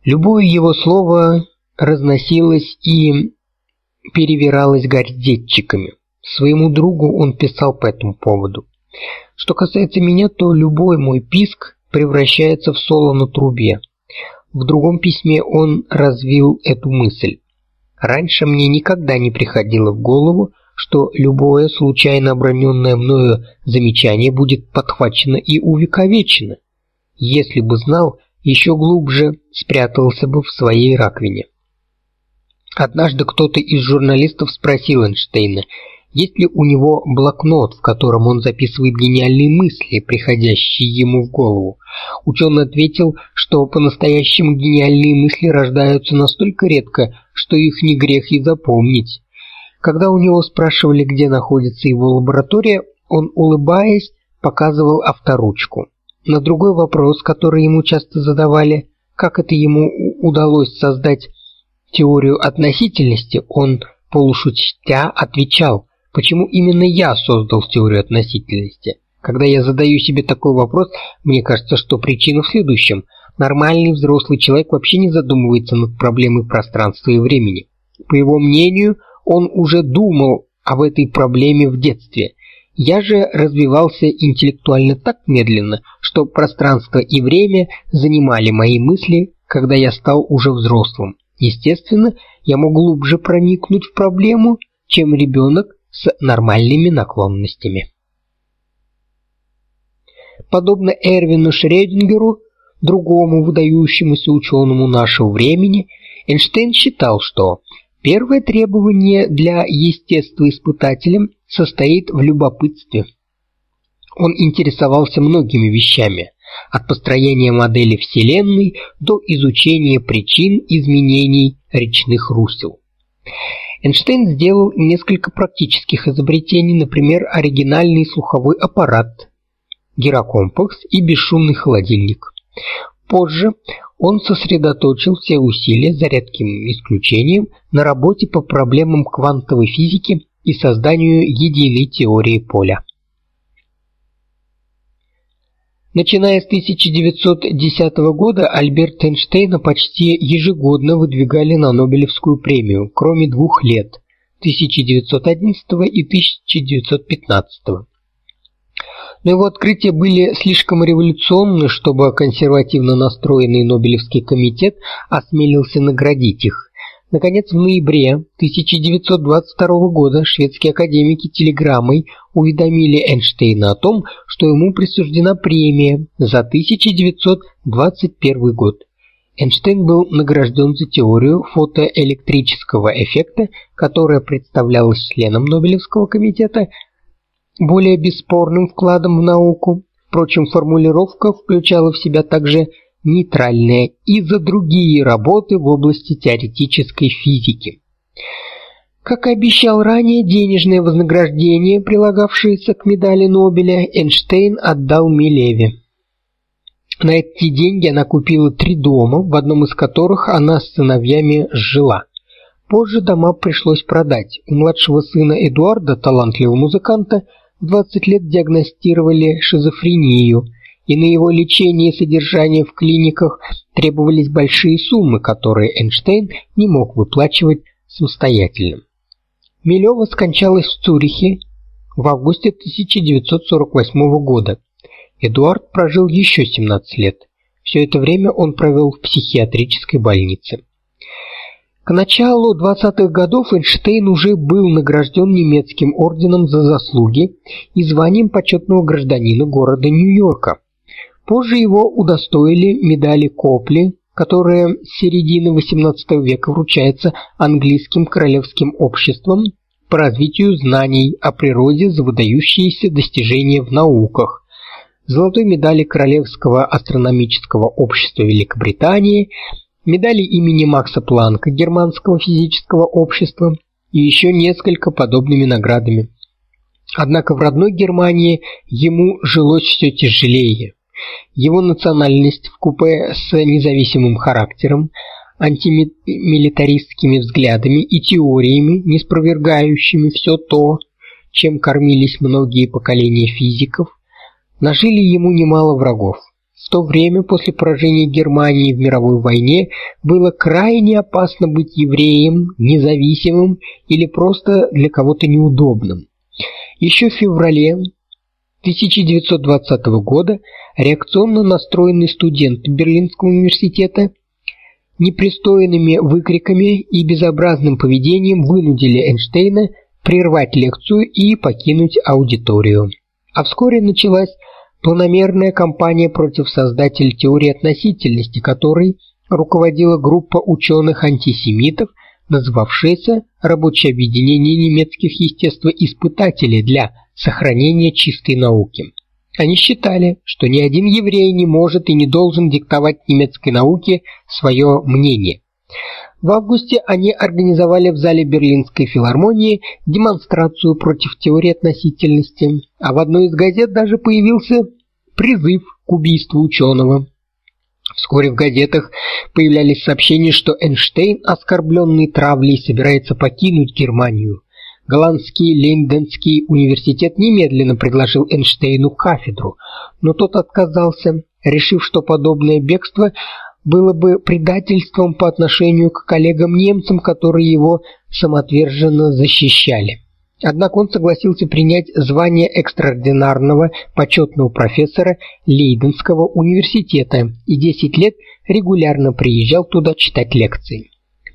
Любое его слово разносилось и перевиралось газетчиками. Своему другу он писал по этому поводу: "Что касается меня, то любой мой писк превращается в соло на трубе". В другом письме он развил эту мысль. Раньше мне никогда не приходило в голову, что любое случайно оброненное мною замечание будет подхвачено и увековечено. Если бы знал, еще глубже спрятался бы в своей раковине. Однажды кто-то из журналистов спросил Эйнштейна, есть ли у него блокнот, в котором он записывает гениальные мысли, приходящие ему в голову. Ученый ответил, что по-настоящему гениальные мысли рождаются настолько редко, что их не грех и запомнить. Когда у него спрашивали, где находится его лаборатория, он, улыбаясь, показывал авторучку. На другой вопрос, который ему часто задавали, как это ему удалось создать теорию относительности, он полушутя отвечал: Почему именно я создал теорию относительности? Когда я задаю себе такой вопрос, мне кажется, что причина в следующем: нормальный взрослый человек вообще не задумывается над проблемой пространства и времени. По его мнению, он уже думал об этой проблеме в детстве. Я же развивался интеллектуально так медленно, что пространство и время занимали мои мысли, когда я стал уже взрослым. Естественно, я мог глубже проникнуть в проблему, чем ребенок, с нормальными наклонностями. Подобно Эрвину Шрёдингеру, другому выдающемуся ученому нашего времени, Эйнштейн считал, что первое требование для естествоиспытателя состоит в любопытстве. Он интересовался многими вещами, от построения модели Вселенной до изучения причин изменений речных русел. Эйнштейн сделал несколько практических изобретений, например, оригинальный слуховой аппарат, гирокомпас и бесшумный холодильник. Позже он сосредоточил все усилия, за редким исключением, на работе по проблемам квантовой физики и созданию единой теории поля. Начиная с 1910 года Альберта Эйнштейна почти ежегодно выдвигали на Нобелевскую премию, кроме двух лет 1911 и 1915. Но его открытия были слишком революционны, чтобы консервативно настроенный Нобелевский комитет осмелился наградить их. Наконец, в ноябре 1922 года шведские академики телеграммой уведомили Эйнштейна о том, что ему присуждена премия за 1921 год. Эйнштейн был награжден за теорию фотоэлектрического эффекта, которая представлялась членам Нобелевского комитета более бесспорным вкладом в науку. Впрочем, формулировка включала в себя также нейтральные и за другие работы в области теоретической физики. Как и обещал ранее, денежное вознаграждение, прилагавшееся к медали Нобеля, Эйнштейн отдал Милеве. На эти деньги она купила три дома, в одном из которых она с сыновьями жила. Позже дома пришлось продать. У младшего сына Эдуарда, талантливого музыканта, в 20 лет диагностировали шизофрению – и на его лечение и содержание в клиниках требовались большие суммы, которые Эйнштейн не мог выплачивать самостоятельно. Милева скончалась в Цюрихе в августе 1948 года. Эдуард прожил еще 17 лет. Все это время он провел в психиатрической больнице. К началу 20-х годов Эйнштейн уже был награжден немецким орденом за заслуги и званием почетного гражданина города Нью-Йорка. Позже его удостоили медали Копли, которая с середины XVIII века вручается английским королевским обществом по развитию знаний о природе за выдающиеся достижения в науках. Золотой медали Королевского астрономического общества Великобритании, медали имени Макса Планка Германского физического общества и еще несколько подобными наградами. Однако в родной Германии ему жилось все тяжелее. Его национальность в купе с независимым характером, антимилитаристскими взглядами и теориями, не спровергающими все то, чем кормились многие поколения физиков, нажили ему немало врагов. В то время после поражения Германии в мировой войне было крайне опасно быть евреем, независимым или просто для кого-то неудобным. Еще в феврале 1920 года реакционно настроенный студент Берлинского университета непристойными выкриками и безобразным поведением вынудили Эйнштейна прервать лекцию и покинуть аудиторию. А вскоре началась планомерная кампания против создателя теории относительности, которой руководила группа ученых-антисемитов, называвшаяся Рабочее объединение немецких естествоиспытателей для сохранения чистой науки. Они считали, что ни один еврей не может и не должен диктовать немецкой науке свое мнение. В августе они организовали в зале Берлинской филармонии демонстрацию против теории относительности, а в одной из газет даже появился призыв к убийству ученого. Вскоре в газетах появлялись сообщения, что Эйнштейн, оскорбленный травлей, собирается покинуть Германию. Голландский Лейденский университет немедленно предложил Эйнштейну кафедру, но тот отказался, решив, что подобное бегство было бы предательством по отношению к коллегам-немцам, которые его самоотверженно защищали. Однако он согласился принять звание экстраординарного почетного профессора Лейденского университета и 10 лет регулярно приезжал туда читать лекции.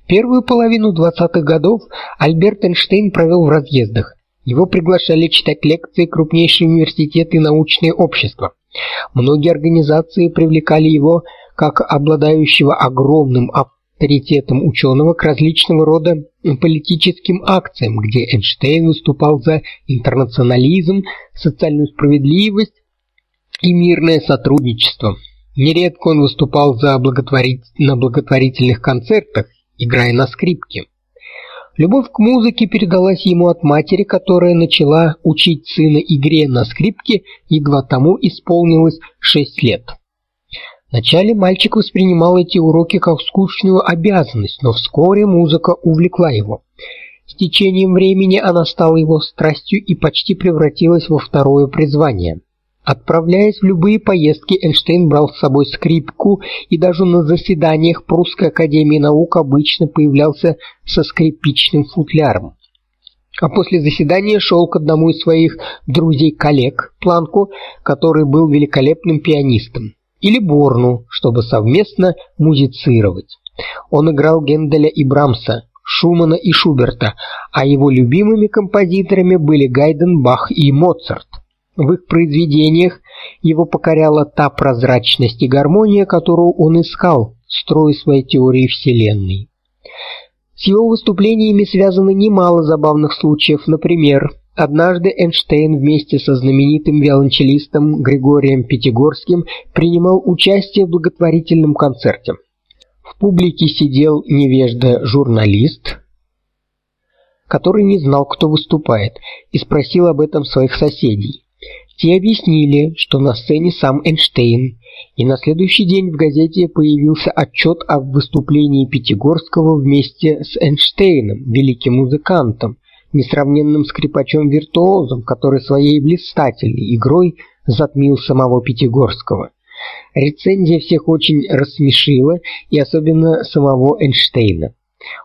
Первую половину 20-х годов Альберт Эйнштейн провел в разъездах. Его приглашали читать лекции крупнейшие университеты и научные общества. Многие организации привлекали его как обладающего огромным авторитетом ученого к различного рода политическим акциям, где Эйнштейн выступал за интернационализм, социальную справедливость и мирное сотрудничество. Нередко он выступал за благотворить... на благотворительных концертах играя на скрипке. Любовь к музыке передалась ему от матери, которая начала учить сына игре на скрипке, едва тому исполнилось шесть лет. Вначале мальчик воспринимал эти уроки как скучную обязанность, но вскоре музыка увлекла его. С течением времени она стала его страстью и почти превратилась во второе призвание. Отправляясь в любые поездки, Эйнштейн брал с собой скрипку и даже на заседаниях Прусской академии наук обычно появлялся со скрипичным футляром. А после заседания шел к одному из своих друзей-коллег, Планку, который был великолепным пианистом, или Борну, чтобы совместно музицировать. Он играл Генделя и Брамса, Шумана и Шуберта, а его любимыми композиторами были Гайден, Бах и Моцарт. В их произведениях его покоряла та прозрачность и гармония, которую он искал, строя свои теории вселенной. С его выступлениями связано немало забавных случаев, например, Однажды Эйнштейн вместе со знаменитым виолончелистом Григорием Пятигорским принимал участие в благотворительном концерте. В публике сидел невежда журналист, который не знал, кто выступает, и спросил об этом своих соседей. Те объяснили, что на сцене сам Эйнштейн, и на следующий день в газете появился отчет о выступлении Пятигорского вместе с Эйнштейном, великим музыкантом, несравненным скрипачом-виртуозом, который своей блистательной игрой затмил самого Пятигорского. Рецензия всех очень рассмешила, и особенно самого Эйнштейна.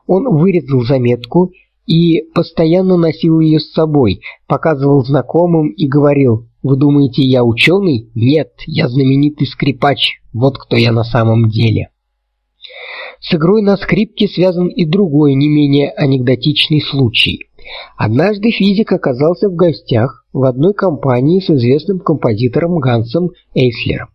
Он вырезал заметку и постоянно носил ее с собой, показывал знакомым и говорил: "Вы думаете, я ученый? Нет, я знаменитый скрипач. Вот кто я на самом деле". С игрой на скрипке связан и другой, не менее анекдотичный случай. Однажды физик оказался в гостях в одной компании с известным композитором Гансом Эйслером.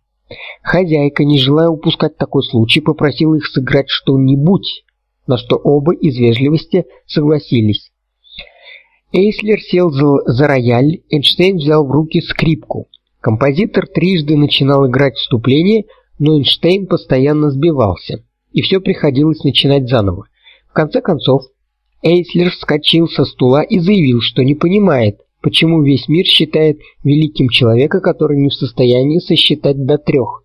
Хозяйка, не желая упускать такой случай, попросила их сыграть что-нибудь, на что оба из вежливости согласились. Эйслер сел за рояль, Эйнштейн взял в руки скрипку. Композитор трижды начинал играть вступление, но Эйнштейн постоянно сбивался, и все приходилось начинать заново. В конце концов, Эйслер вскочил со стула и заявил, что не понимает, почему весь мир считает великим человека, который не в состоянии сосчитать до трех.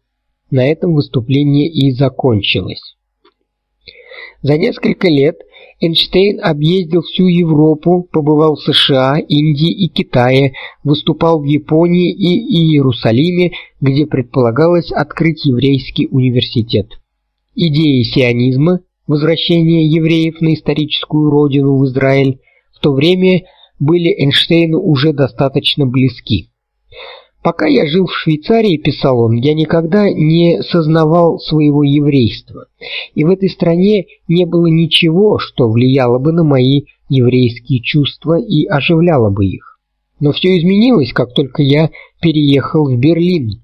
На этом выступление и закончилось. За несколько лет Эйнштейн объездил всю Европу, побывал в США, Индии и Китае, выступал в Японии и Иерусалиме, где предполагалось открыть еврейский университет. Идеи сионизма, возвращения евреев на историческую родину в Израиль, в то время были Эйнштейну уже достаточно близки. Пока я жил в Швейцарии, писал он, я никогда не сознавал своего еврейства. И в этой стране не было ничего, что влияло бы на мои еврейские чувства и оживляло бы их. Но все изменилось, как только я переехал в Берлин.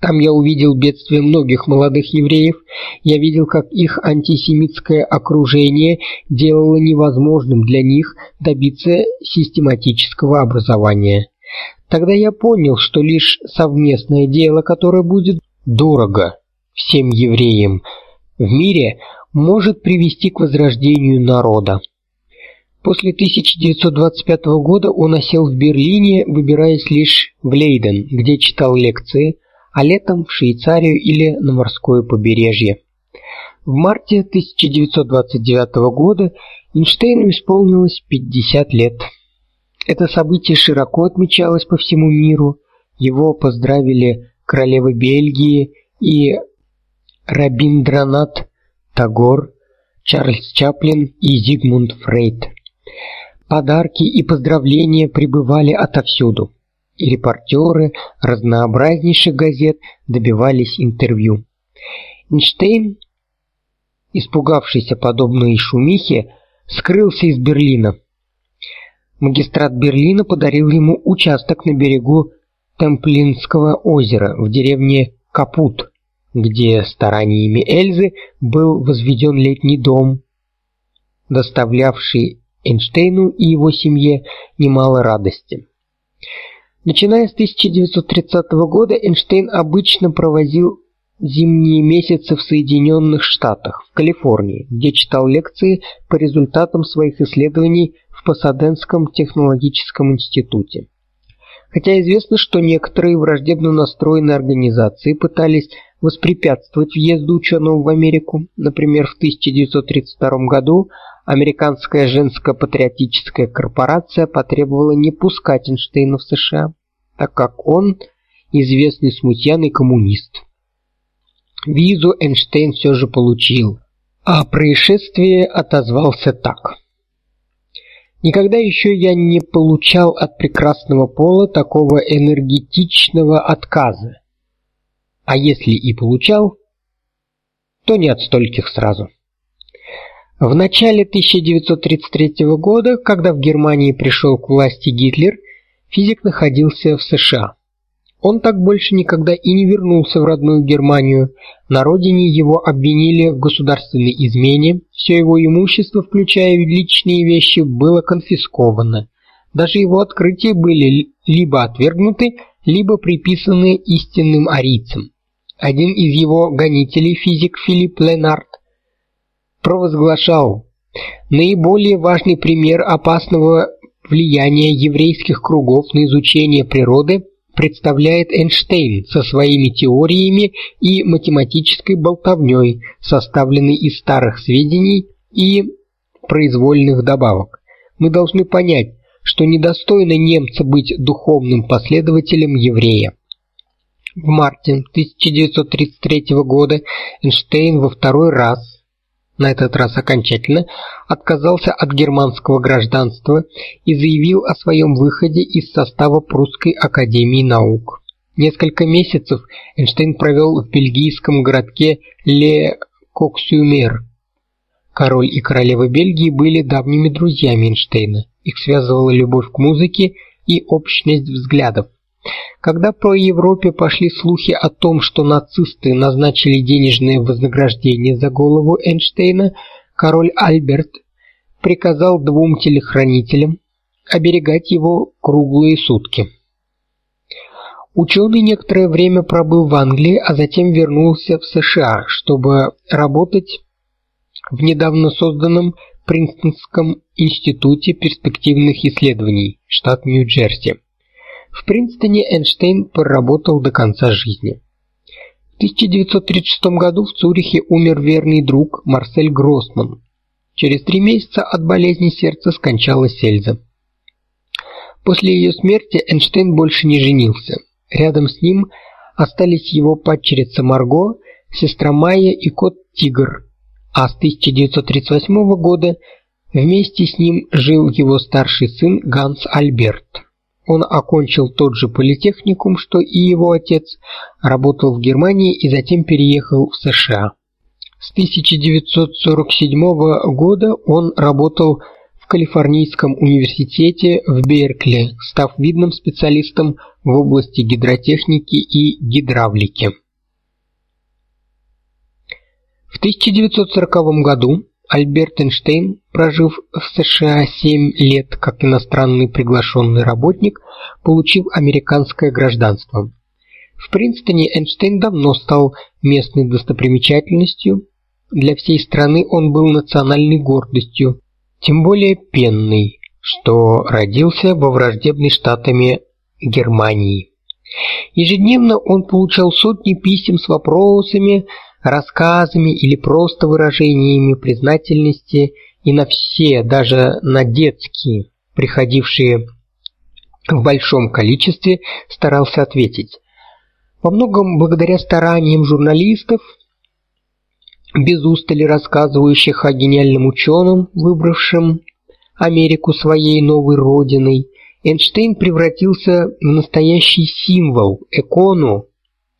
Там я увидел бедствие многих молодых евреев, я видел, как их антисемитское окружение делало невозможным для них добиться систематического образования. Тогда я понял, что лишь совместное дело, которое будет дорого всем евреям в мире, может привести к возрождению народа. После 1925 года он осел в Берлине, выбираясь лишь в Лейден, где читал лекции, а летом в Швейцарию или на морское побережье. В марте 1929 года Эйнштейну исполнилось 50 лет. Это событие широко отмечалось по всему миру. Его поздравили королева Бельгии и Рабиндранат Тагор, Чарльз Чаплин и Зигмунд Фрейд. Подарки и поздравления прибывали отовсюду и репортеры разнообразнейших газет добивались интервью. Эйнштейн, испугавшийся подобной шумихи, скрылся из Берлина. Магистрат Берлина подарил ему участок на берегу Темплинского озера в деревне Капут, где стараниями Эльзы был возведен летний дом, доставлявший Эйнштейну и его семье немало радости. Начиная с 1930 года Эйнштейн обычно проводил зимние месяцы в Соединенных Штатах, в Калифорнии, где читал лекции по результатам своих исследований Пасаденском технологическом институте. Хотя известно, что некоторые враждебно настроенные организации пытались воспрепятствовать въезду ученого в Америку, например, в 1932 году Американская женско-патриотическая корпорация потребовала не пускать Эйнштейна в США, так как он известный смутьян и коммунист. Визу Эйнштейн все же получил, а происшествие отозвался так: Никогда еще я не получал от прекрасного пола такого энергетичного отказа. А если и получал, то не от стольких сразу. В начале 1933 года, когда в Германии пришел к власти Гитлер, физик находился в США. Он так больше никогда и не вернулся в родную Германию. На родине его обвинили в государственной измене, все его имущество, включая личные вещи, было конфисковано. Даже его открытия были либо отвергнуты, либо приписаны истинным арийцам. Один из его гонителей, физик Филипп Ленард, провозглашал: "Наиболее важный пример опасного влияния еврейских кругов на изучение природы представляет Эйнштейн со своими теориями и математической болтовней, составленной из старых сведений и произвольных добавок. Мы должны понять, что недостойно немца быть духовным последователем еврея. В марте 1933 года Эйнштейн во второй раз на этот раз окончательно, отказался от германского гражданства и заявил о своем выходе из состава Прусской академии наук. Несколько месяцев Эйнштейн провел в бельгийском городке Ле-Кок-сюр-Мер. Король и королева Бельгии были давними друзьями Эйнштейна. Их связывала любовь к музыке и общность взглядов. Когда по Европе пошли слухи о том, что нацисты назначили денежное вознаграждение за голову Эйнштейна, король Альберт приказал двум телохранителям оберегать его круглые сутки. Ученый некоторое время пробыл в Англии, а затем вернулся в США, чтобы работать в недавно созданном Принстонском институте перспективных исследований, штат Нью-Джерси. В Принстоне Эйнштейн проработал до конца жизни. В 1936 году в Цюрихе умер верный друг Марсель Гроссман. Через три месяца от болезни сердца скончалась Эльза. После ее смерти Эйнштейн больше не женился. Рядом с ним остались его падчерица Марго, сестра Майя и кот Тигр. А с 1938 года вместе с ним жил его старший сын Ганс Альберт. Он окончил тот же политехникум, что и его отец, работал в Германии и затем переехал в США. С 1947 года он работал в Калифорнийском университете в Беркли, став видным специалистом в области гидротехники и гидравлики. В 1940 году Альберт Эйнштейн, прожив в США 7 лет как иностранный приглашенный работник, получил американское гражданство. В Принстоне Эйнштейн давно стал местной достопримечательностью. Для всей страны он был национальной гордостью, тем более пенный, что родился во враждебной штатами Германии. Ежедневно он получал сотни писем с вопросами, рассказами или просто выражениями признательности и на все, даже на детские, приходившие в большом количестве, старался ответить. Во многом благодаря стараниям журналистов, без устали рассказывающих о гениальном ученом, выбравшем Америку своей новой родиной, Эйнштейн превратился в настоящий символ, икону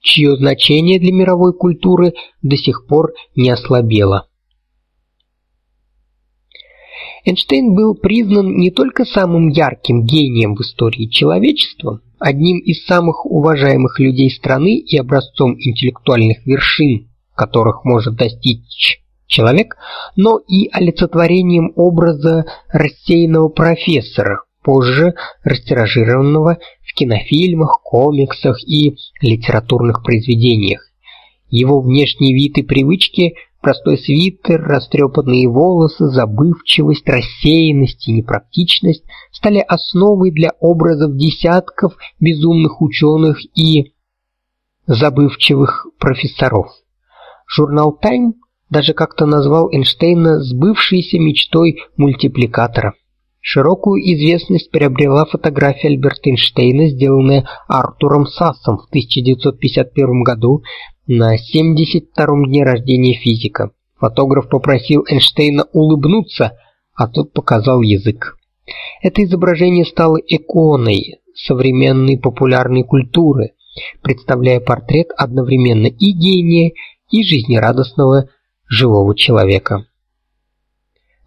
чье значение для мировой культуры до сих пор не ослабело. Эйнштейн был признан не только самым ярким гением в истории человечества, одним из самых уважаемых людей страны и образцом интеллектуальных вершин, которых может достичь человек, но и олицетворением образа рассеянного профессора, позже растиражированного в кинофильмах, комиксах и литературных произведениях. Его внешний вид и привычки простой свитер, растрепанные волосы, забывчивость, рассеянность и непрактичность стали основой для образов десятков безумных ученых и забывчивых профессоров. Журнал Time даже как-то назвал Эйнштейна сбывшейся мечтой мультипликатора. Широкую известность приобрела фотография Альберта Эйнштейна, сделанная Артуром Сассом в 1951 году на 72-м дне рождения физика. Фотограф попросил Эйнштейна улыбнуться, а тот показал язык. Это изображение стало иконой современной популярной культуры, представляя портрет одновременно и гения, и жизнерадостного живого человека.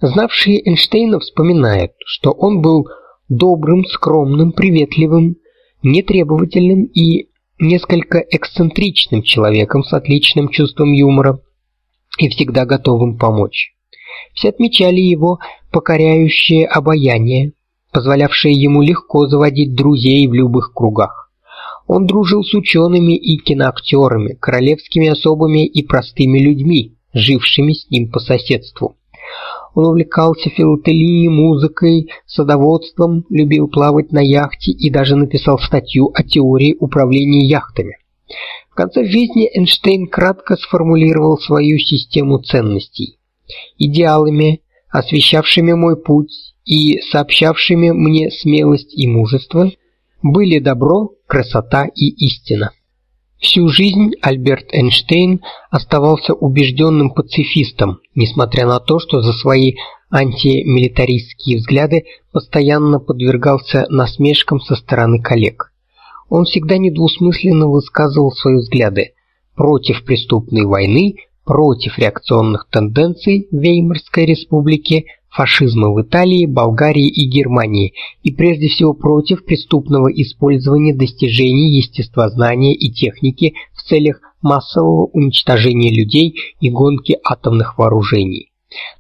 Знавшие Эйнштейна вспоминают, что он был добрым, скромным, приветливым, нетребовательным и несколько эксцентричным человеком с отличным чувством юмора и всегда готовым помочь. Все отмечали его покоряющее обаяние, позволявшее ему легко заводить друзей в любых кругах. Он дружил с учеными и киноактерами, королевскими особами и простыми людьми, жившими с ним по соседству. Он увлекался филателией, музыкой, садоводством, любил плавать на яхте и даже написал статью о теории управления яхтами. В конце жизни Эйнштейн кратко сформулировал свою систему ценностей. Идеалами, освещавшими мой путь и сообщавшими мне смелость и мужество, были добро, красота и истина. Всю жизнь Альберт Эйнштейн оставался убежденным пацифистом, несмотря на то, что за свои антимилитаристские взгляды постоянно подвергался насмешкам со стороны коллег. Он всегда недвусмысленно высказывал свои взгляды против преступной войны, против реакционных тенденций в Веймарской республике, фашизма в Италии, Болгарии и Германии и прежде всего против преступного использования достижений естествознания и техники в целях массового уничтожения людей и гонки атомных вооружений.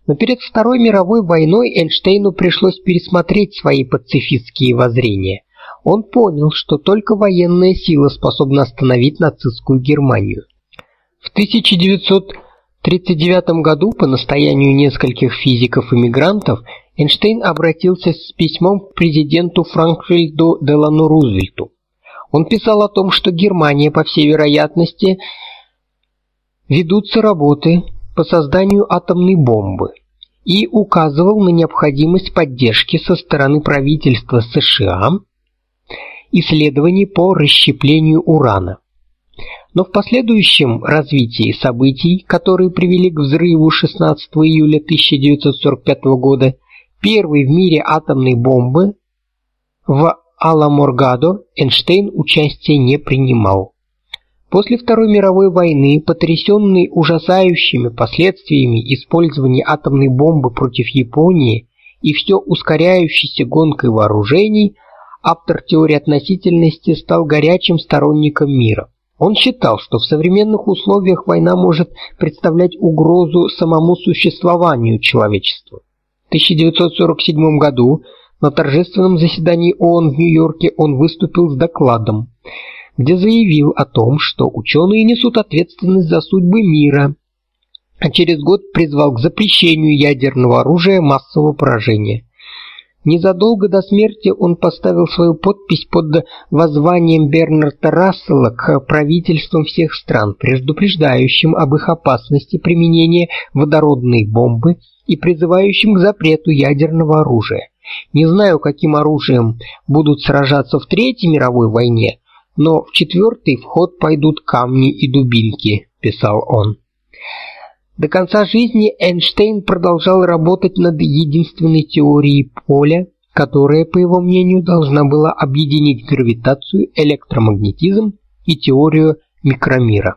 Но перед Второй мировой войной Эйнштейну пришлось пересмотреть свои пацифистские воззрения. Он понял, что только военная сила способна остановить нацистскую Германию. В 1900 1939 году по настоянию нескольких физиков-иммигрантов Эйнштейн обратился с письмом к президенту Франклину Делано Рузвельту. Он писал о том, что Германия, по всей вероятности, ведутся работы по созданию атомной бомбы и указывал на необходимость поддержки со стороны правительства США исследований по расщеплению урана. Но в последующем развитии событий, которые привели к взрыву 16 июля 1945 года первой в мире атомной бомбы в Аламоргадо, Эйнштейн участия не принимал. После Второй мировой войны, потрясенный ужасающими последствиями использования атомной бомбы против Японии и все ускоряющейся гонкой вооружений, автор теории относительности стал горячим сторонником мира. Он считал, что в современных условиях война может представлять угрозу самому существованию человечества. В 1947 году на торжественном заседании ООН в Нью-Йорке он выступил с докладом, где заявил о том, что ученые несут ответственность за судьбы мира, а через год призвал к запрещению ядерного оружия массового поражения. Незадолго до смерти он поставил свою подпись под воззванием Бернарда Рассела к правительствам всех стран, предупреждающим об их опасности применения водородной бомбы и призывающим к запрету ядерного оружия. Не знаю, каким оружием будут сражаться в Третьей мировой войне, но в четвертый в ход пойдут камни и дубинки, писал он. До конца жизни Эйнштейн продолжал работать над единственной теорией поля, которая, по его мнению, должна была объединить гравитацию, электромагнетизм и теорию микромира.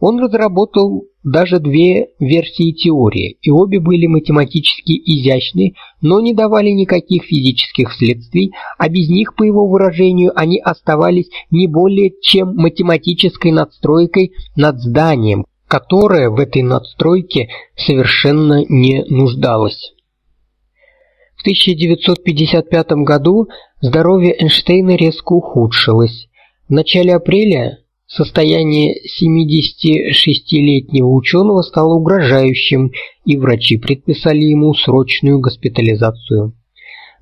Он разработал даже две версии теории, и обе были математически изящны, но не давали никаких физических следствий, а без них, по его выражению, они оставались не более чем математической надстройкой над зданием, которая в этой надстройке совершенно не нуждалась. В 1955 году здоровье Эйнштейна резко ухудшилось. В начале апреля состояние 76-летнего ученого стало угрожающим, и врачи предписали ему срочную госпитализацию.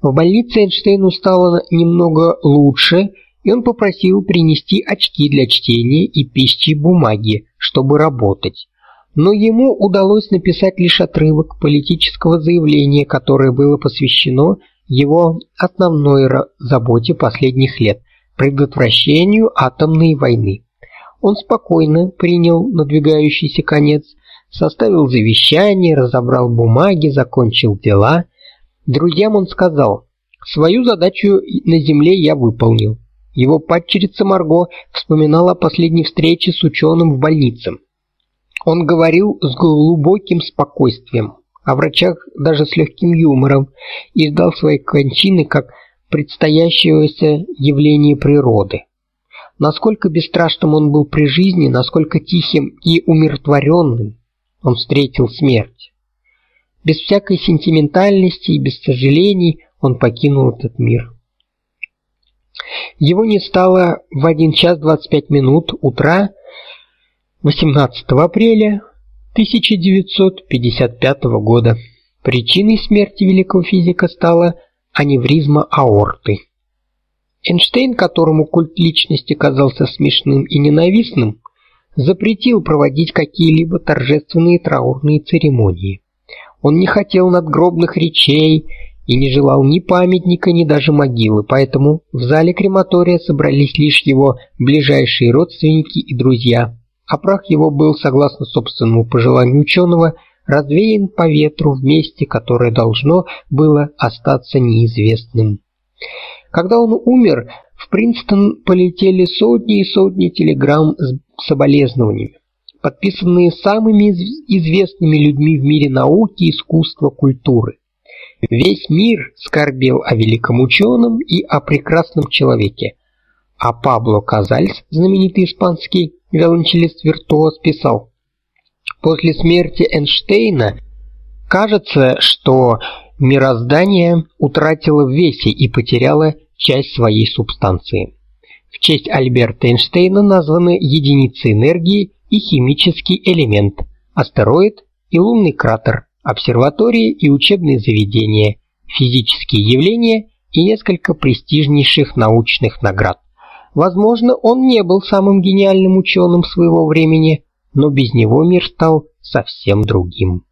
В больнице Эйнштейну стало немного лучше, и он попросил принести очки для чтения и пищи бумаги, чтобы работать. Но ему удалось написать лишь отрывок политического заявления, которое было посвящено его основной заботе последних лет предотвращению атомной войны. Он спокойно принял надвигающийся конец, составил завещание, разобрал бумаги, закончил дела. Друзьям он сказал: "Свою задачу на земле я выполнил. Его падчерица Марго вспоминала о последней встрече с ученым в больнице. Он говорил с глубоким спокойствием, о врачах даже с легким юмором и ждал своей кончины как предстоящегося явления природы. Насколько бесстрашным он был при жизни, насколько тихим и умиротворенным он встретил смерть. Без всякой сентиментальности и без сожалений он покинул этот мир. Его не стало в 1 час 25 минут утра 18 апреля 1955 года. Причиной смерти великого физика стала аневризма аорты. Эйнштейн, которому культ личности казался смешным и ненавистным, запретил проводить какие-либо торжественные траурные церемонии. Он не хотел надгробных речей и не желал ни памятника, ни даже могилы, поэтому в зале крематория собрались лишь его ближайшие родственники и друзья. А прах его был, согласно собственному пожеланию ученого, развеян по ветру в месте, которое должно было остаться неизвестным. Когда он умер, в Принстон полетели сотни и сотни телеграмм с соболезнованиями, подписанные самыми известными людьми в мире науки, искусства, культуры. Весь мир скорбел о великом ученом и о прекрасном человеке. А Пабло Казальс, знаменитый испанский виолончелист-виртуоз, писал: "После смерти Эйнштейна кажется, что мироздание утратило в весе и потеряло часть своей субстанции. В честь Альберта Эйнштейна названы единицы энергии и химический элемент, астероид и лунный кратер обсерватории и учебные заведения, физические явления и несколько престижнейших научных наград. Возможно, он не был самым гениальным ученым своего времени, но без него мир стал совсем другим.